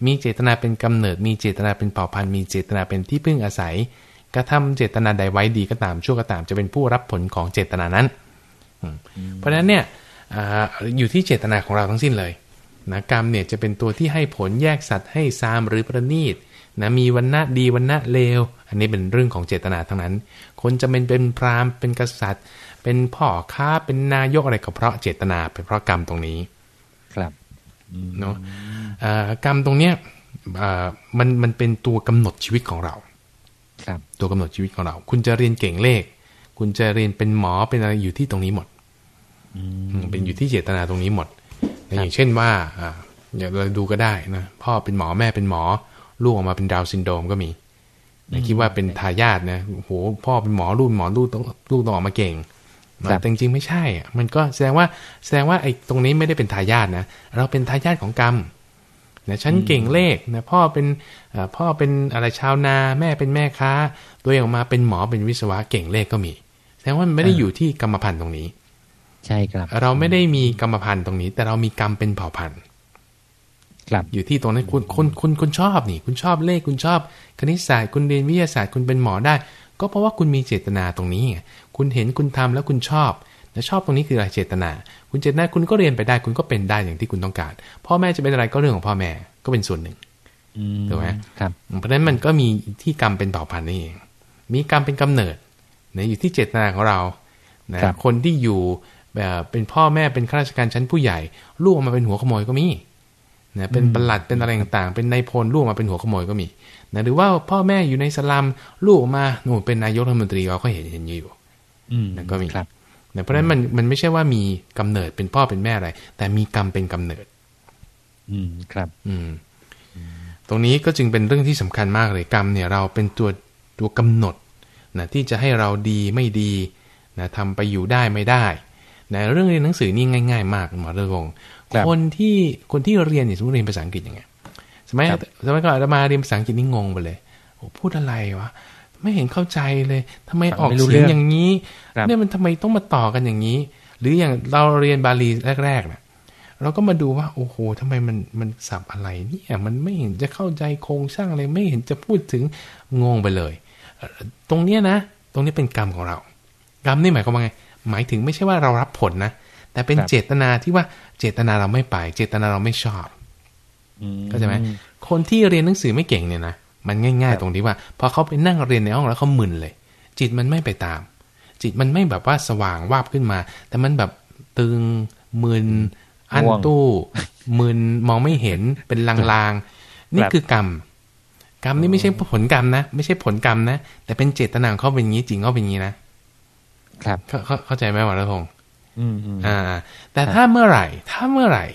มีเจตนาเป็นกำเนิด มีเจตนาเป็นเผ่าพันธุ์ มีเจตนาเป็นที่พึ่งอาศัย กระทำเจตนาใดไว้ดีก็ตามชั่วก็ตามจะเป็นผู้รับผลของเจตนานั้นอืมเพราะฉะนั้นเนี่ยอ่าอยู่ที่เจตนาของเราทั้งสิ้นเลย นะกรรมเนี่ยจะเป็นตัวที่ให้ผลแยกสัตว์ให้ซามหรือประณีตนะมีวันณะดีวันณะเลว อันนี้เป็นเรื่องของเจตนาทั้งนั้น คนจะเป็นเป็นพราหมณ์เป็นกษัตริย์ เป็นพ่อค้าเป็นนายกอะไรก็เพราะเจตนาเป็นเพราะกรรมตรงนี้ ครับอืมเนาะอ่ากรรมตรงเนี้ยอ่ามันมันเป็นตัวกำหนดชีวิตของเรา ครับ ตัวกำหนดชีวิตของเรา คุณจะเรียนเก่งเลข คุณจะเรียนเป็นหมอเป็นอะไรอยู่ที่ตรงนี้หมดอือืมมเป็นอยู่ที่เจตนาตรงนี้หมดนะ อย่างเช่นว่าอ่าอย่างเราดูก็ได้นะพ่อเป็นหมอแม่เป็นหมอ ลูกออกมาเป็นดาวน์ซินโดรมก็มีนะคิดว่าเป็นทายาทนะโอ้โหพ่อเป็นหมอลูกเป็นหมอลูกต้องลูกต้องออกมาเก่งนะแต่จริงๆไม่ใช่อะมันก็แสดงว่าแสดงว่าไอ้ตรงนี้ไม่ได้เป็นทายาทนะ เราเป็นทายาทของกรรมนะฉันเก่งเลขนะพ่อเป็นอ่าพ่อเป็นอะไรชาวนาแม่เป็นแม่ค้า ตัวเองออกมาเป็นหมอเป็นวิศวะเก่งเลขก็มี แสดงว่ามันไม่ได้อยู่ที่กรรมพันธุ์ตรงนี้ ใช่ครับ เราไม่ได้มีกรรมพันธุ์ตรงนี้ แต่เรามีกรรมเป็นเผ่าพันธุ์ครับอยู่ที่ตรงนั้นคุณคุณคุณคุณชอบนี่ คุณชอบเลขคุณชอบ คณิตศาสตร์ คุณเรียนวิทยาศาสตร์คุณเป็นหมอได้ ก็เพราะว่าคุณมีเจตนาตรงนี้ไงคุณเห็นคุณทำแล้วคุณชอบและชอบตรงนี้คืออะไรเจตนา คุณเจตนาคุณก็เรียนไปได้ คุณก็เป็นได้อย่างที่คุณต้องการ พ่อแม่จะเป็นอะไรก็เรื่องของพ่อแม่ก็เป็นส่วนหนึ่งอืมถูกไหมครับเพราะฉะนั้นมันก็มีที่กรรมเป็นเผ่าพันธุ์นี่เองมีกรรมเป็นกำเนิดนะอยู่ที่เจตนาของเรานะครับคนที่อยู่ แบบเป็นพ่อแม่เป็นข้าราชการชั้นผู้ใหญ่ลูกออกมาเป็นหัวขโมยก็มีนะเป็นประหลัดเป็นอะไรต่างๆ เป็นนายพลลูกออกมาเป็นหัวขโมยก็มีนะหรือว่าพ่อแม่อยู่ในสลัมลูกออกมาหนูเป็นนายกรัฐมนตรีเราก็เห็นเห็นอยู่อืมนั่นก็มีครับนะเพราะฉะนั้นมันมันไม่ใช่ว่ามีกำเนิดเป็นพ่อเป็นแม่อะไร แต่มีกรรมเป็นกำเนิด อืมครับ อืม ตรงนี้ก็จึงเป็นเรื่องที่สำคัญมากเลยกรรมเนี่ย เราเป็นตัวตัวกำหนดนะที่จะให้เราดีไม่ดีนะทำไปอยู่ได้ไม่ได้ นะเรื่องเรียนหนังสือนี่ง่ายๆ มากหมอเรื่องงครับคนที่คนที่เรียนเนี่ยสมมติเรียนภาษาอังกฤษอย่างเงี้ยสมัยครับสมัยก่อนอาตมาเรียนภาษาอังกฤษนี่งงไปเลยโอ้พูดอะไรวะไม่เห็นเข้าใจเลยทำไมฟังออกไม่รู้เสียงเรื่องอย่างนี้ครับเนี่ยมันทำไมต้องมาต่อกันอย่างนี้ หรืออย่างเราเรียนบาลีแรกๆนะเราก็มาดูว่าโอ้โหทำไมมันมันสับอะไรเนี่ยมันไม่เห็นจะเข้าใจโครงสร้างอะไรไม่เห็นจะพูดถึงงงไปเลยเอ่อตรงเนี้ยนะ ตรงนี้เป็นกรรมของเรา กรรมนี่หมายความว่าไง หมายถึงไม่ใช่ว่าเรารับผลนะ แต่เป็นครับเจตนาที่ว่าเจตนาเราไม่ไป เจตนาเราไม่ชอบอืมเข้าใจไหมคนที่เรียนหนังสือไม่เก่งเนี่ยนะมันง่าย ๆ ตรงที่ว่าพอเขาไปนั่งเรียนในห้องแล้วเขามึนเลย จิตมันไม่ไปตาม จิตมันไม่แบบว่าสว่างวาบขึ้นมา แต่มันแบบตึงมึนอันง่วงตู้มึนมองไม่เห็นเป็นลางๆ นี่ครับคือกรรม กรรมนี่ไม่ใช่ผลกรรมนะ ไม่ใช่ผลกรรมนะ แต่เป็นเจตนาของเขาเป็นอย่างนี้จริงเขาเป็นอย่างนี้นะ ครับเข้าเข้าเข้าใจไหมวรพงศ์อืมอืมอ่า แต่ถ้าเมื่อไหร่ ถ้าเมื่อไหร่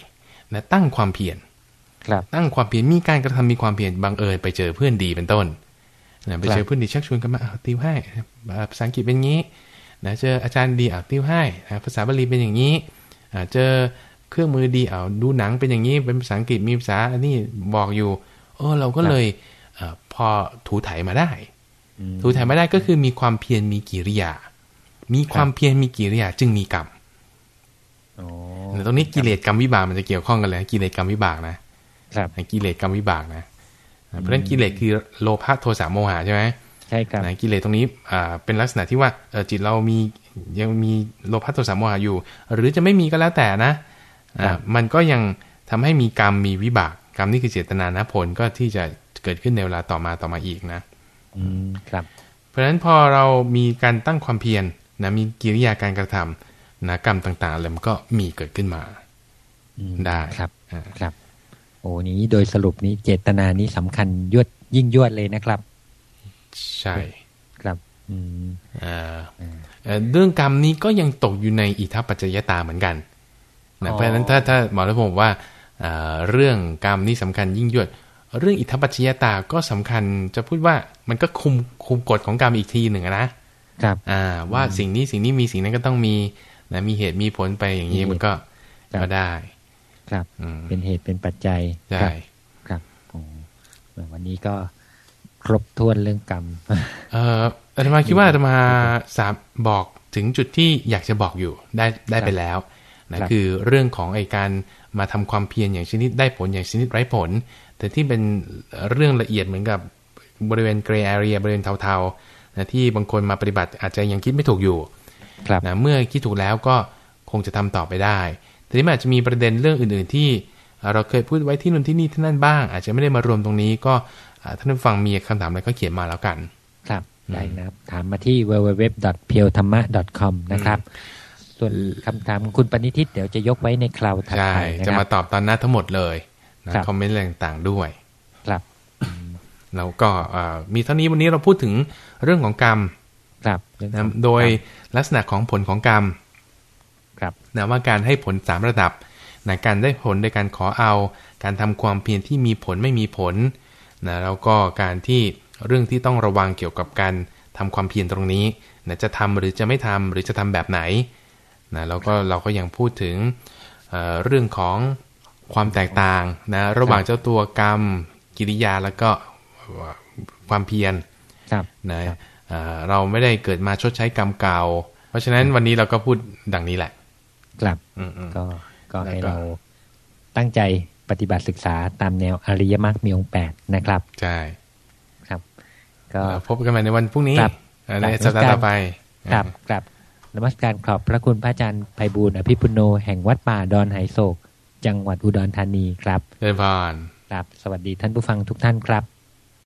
นะตั้งความเพียรครับ ตั้งความเพียรมีการกระทำมีความเพียรบังเอิญไปเจอเพื่อนดีเป็นต้นนะไปเจอเพื่อนดีชักชวนกันมาเอาติวให้อ่าภาษาอังกฤษเป็นงี้นะเจออาจารย์ดีเอาติวให้นะภาษาบาลีเป็นอย่างนี้อ่าเจอเครื่องมือดีเอาดูหนังเป็นอย่างนี้เป็นภาษาอังกฤษมีภาษาอันนี้บอกอยู่เออเราก็เลยเออพอถูถ่ายมาได้อืมถูถ่ายมาได้ก็คือมีความเพียรมีกิริยา มีความเพียรมีกิริยาจึงมีกรรมอ๋อตรงนี้กิเลสกรรมวิบากมันจะเกี่ยวข้องกันเลยกิเลสกรรมวิบากนะครับกิเลสกรรมวิบากนะเพราะฉะนั้นกิเลสคือโลภะโทสะโมหะใช่ไหมใช่ครับนะกิเลสตรงนี้อ่าเป็นลักษณะที่ว่าเอ่อจิตเรามียังมีโลภะโทสะโมหะอยู่ หรือจะไม่มีก็แล้วแต่นะอ่าครับมันก็ยังทำให้มีกรรมมีวิบากกรรมนี่คือเจตนานะผลก็ที่จะเกิดขึ้นในเวลาต่อมาต่อมาอีกนะ อืมครับ เพราะฉะนั้นพอเรามีการตั้งความเพียร นะมีกิริยาการกระทำนะกรรมต่างๆเลยมันก็มีเกิดขึ้นมาอืมได้ครับอ่าครับ โอ้นี้โดยสรุปนี้เจตนานี้สำคัญยวดยิ่งยวดเลยนะครับ ใช่ครับอืมเอ่อเอ่อเรื่องกรรมนี้ก็ยังตกอยู่ในอิทัปปัจจยตาเหมือนกันนะเพราะฉะนั้นถ้าถ้าหมอรัตพงศ์บอกว่าเอ่อเรื่องกรรมนี่สำคัญยิ่งยวด เรื่องอิทัปปัจจยตาก็สำคัญจะพูดว่ามันก็คุมคุมกฎของกรรมอีกทีหนึ่งอะนะ ครับอ่าว่าสิ่งนี้สิ่งนี้มีสิ่งนั้นก็ต้องมีนะมีเหตุมีผลไปอย่างนี้มันก็ครับก็ได้ ครับอืมเป็นเหตุเป็นปัจจัยใช่ครับครับโอ้วันนี้ก็ครบถ้วนเรื่องกรรม เอ่ออาตมาคิดว่าอาตมาสามบอกถึงจุดที่อยากจะบอกอยู่ได้ได้ไปแล้วนะครับคือเรื่องของไอการมาทำความเพียรอย่างชนิดได้ผลอย่างชนิดไร้ผล แต่ที่เป็นเรื่องละเอียดเหมือนกับบริเวณเกรย์แอเรียบริเวณเทาๆ นะที่บางคนมาปฏิบัติอาจจะยังคิดไม่ถูกอยู่ครับนะเมื่อคิดถูกแล้วก็คงจะทำต่อไปได้แต่ที่มันอาจจะมีประเด็นเรื่องอื่น ๆ ที่เอ่อเราเคยพูดไว้ที่นู่นที่นี่ที่นั่นบ้าง อาจจะไม่ได้มารวมตรงนี้ ก็อ่าท่านผู้ฟังมีคำถามอะไรก็เขียนมาแล้วกัน ครับได้นะครับ ถามมาที่ www p e e l t h a m m a com นะครับส่วนคำถามของคุณปณิทิตเดี๋ยวจะยกไว้ในคราวถัดใช่ไปนะจะคมารับตอบตอนหน้าทั้งหมดเลยนะครับคอมเมนต์อะไรต่างๆด้วยครับ แล้วก็เอ่อมีเท่านี้วันนี้เราพูดถึงเรื่องของกรรมครับเรื่องนะของโดยลักษณะของผลของกรรมครับนะว่าการให้ผลสามระดับนะการได้ผลโดยการขอเอา การทำความเพียรที่มีผลไม่มีผลนะแล้วก็การที่เรื่องที่ต้องระวังเกี่ยวกับการทำความเพียรตรงนี้นะจะทำหรือจะไม่ทำหรือจะทำแบบไหนนะแล้วก็เราก็ยังพูดถึงเอ่อเรื่องของความแตกต่างนะระหว่างเจ้าตัวกรรม กิริยาแล้วก็ ความเพียรครับนะเอ่อเราไม่ได้เกิดมาชดใช้กรรมเก่า เพราะฉะนั้นวันนี้เราก็พูดดังนี้แหละ ครับอืมอืมก็ก็ให้แล้วก็เราตั้งใจปฏิบัติศึกษาตามแนวอริยมรรคมีองค์แปดนะครับ ใช่ ครับ ก็แล้วพบกันใหม่ในวันพรุ่งนี้ครับเอ่อในครับสัปดาห์ต่อไปกลับกลับนมัสการขอบพระคุณพระอาจารย์ไพบูลย์อภิปุโนแห่งวัดป่าดอนไหโศก จังหวัดอุดรธานีครับเดินพานครับ สวัสดีท่านผู้ฟังทุกท่านครับ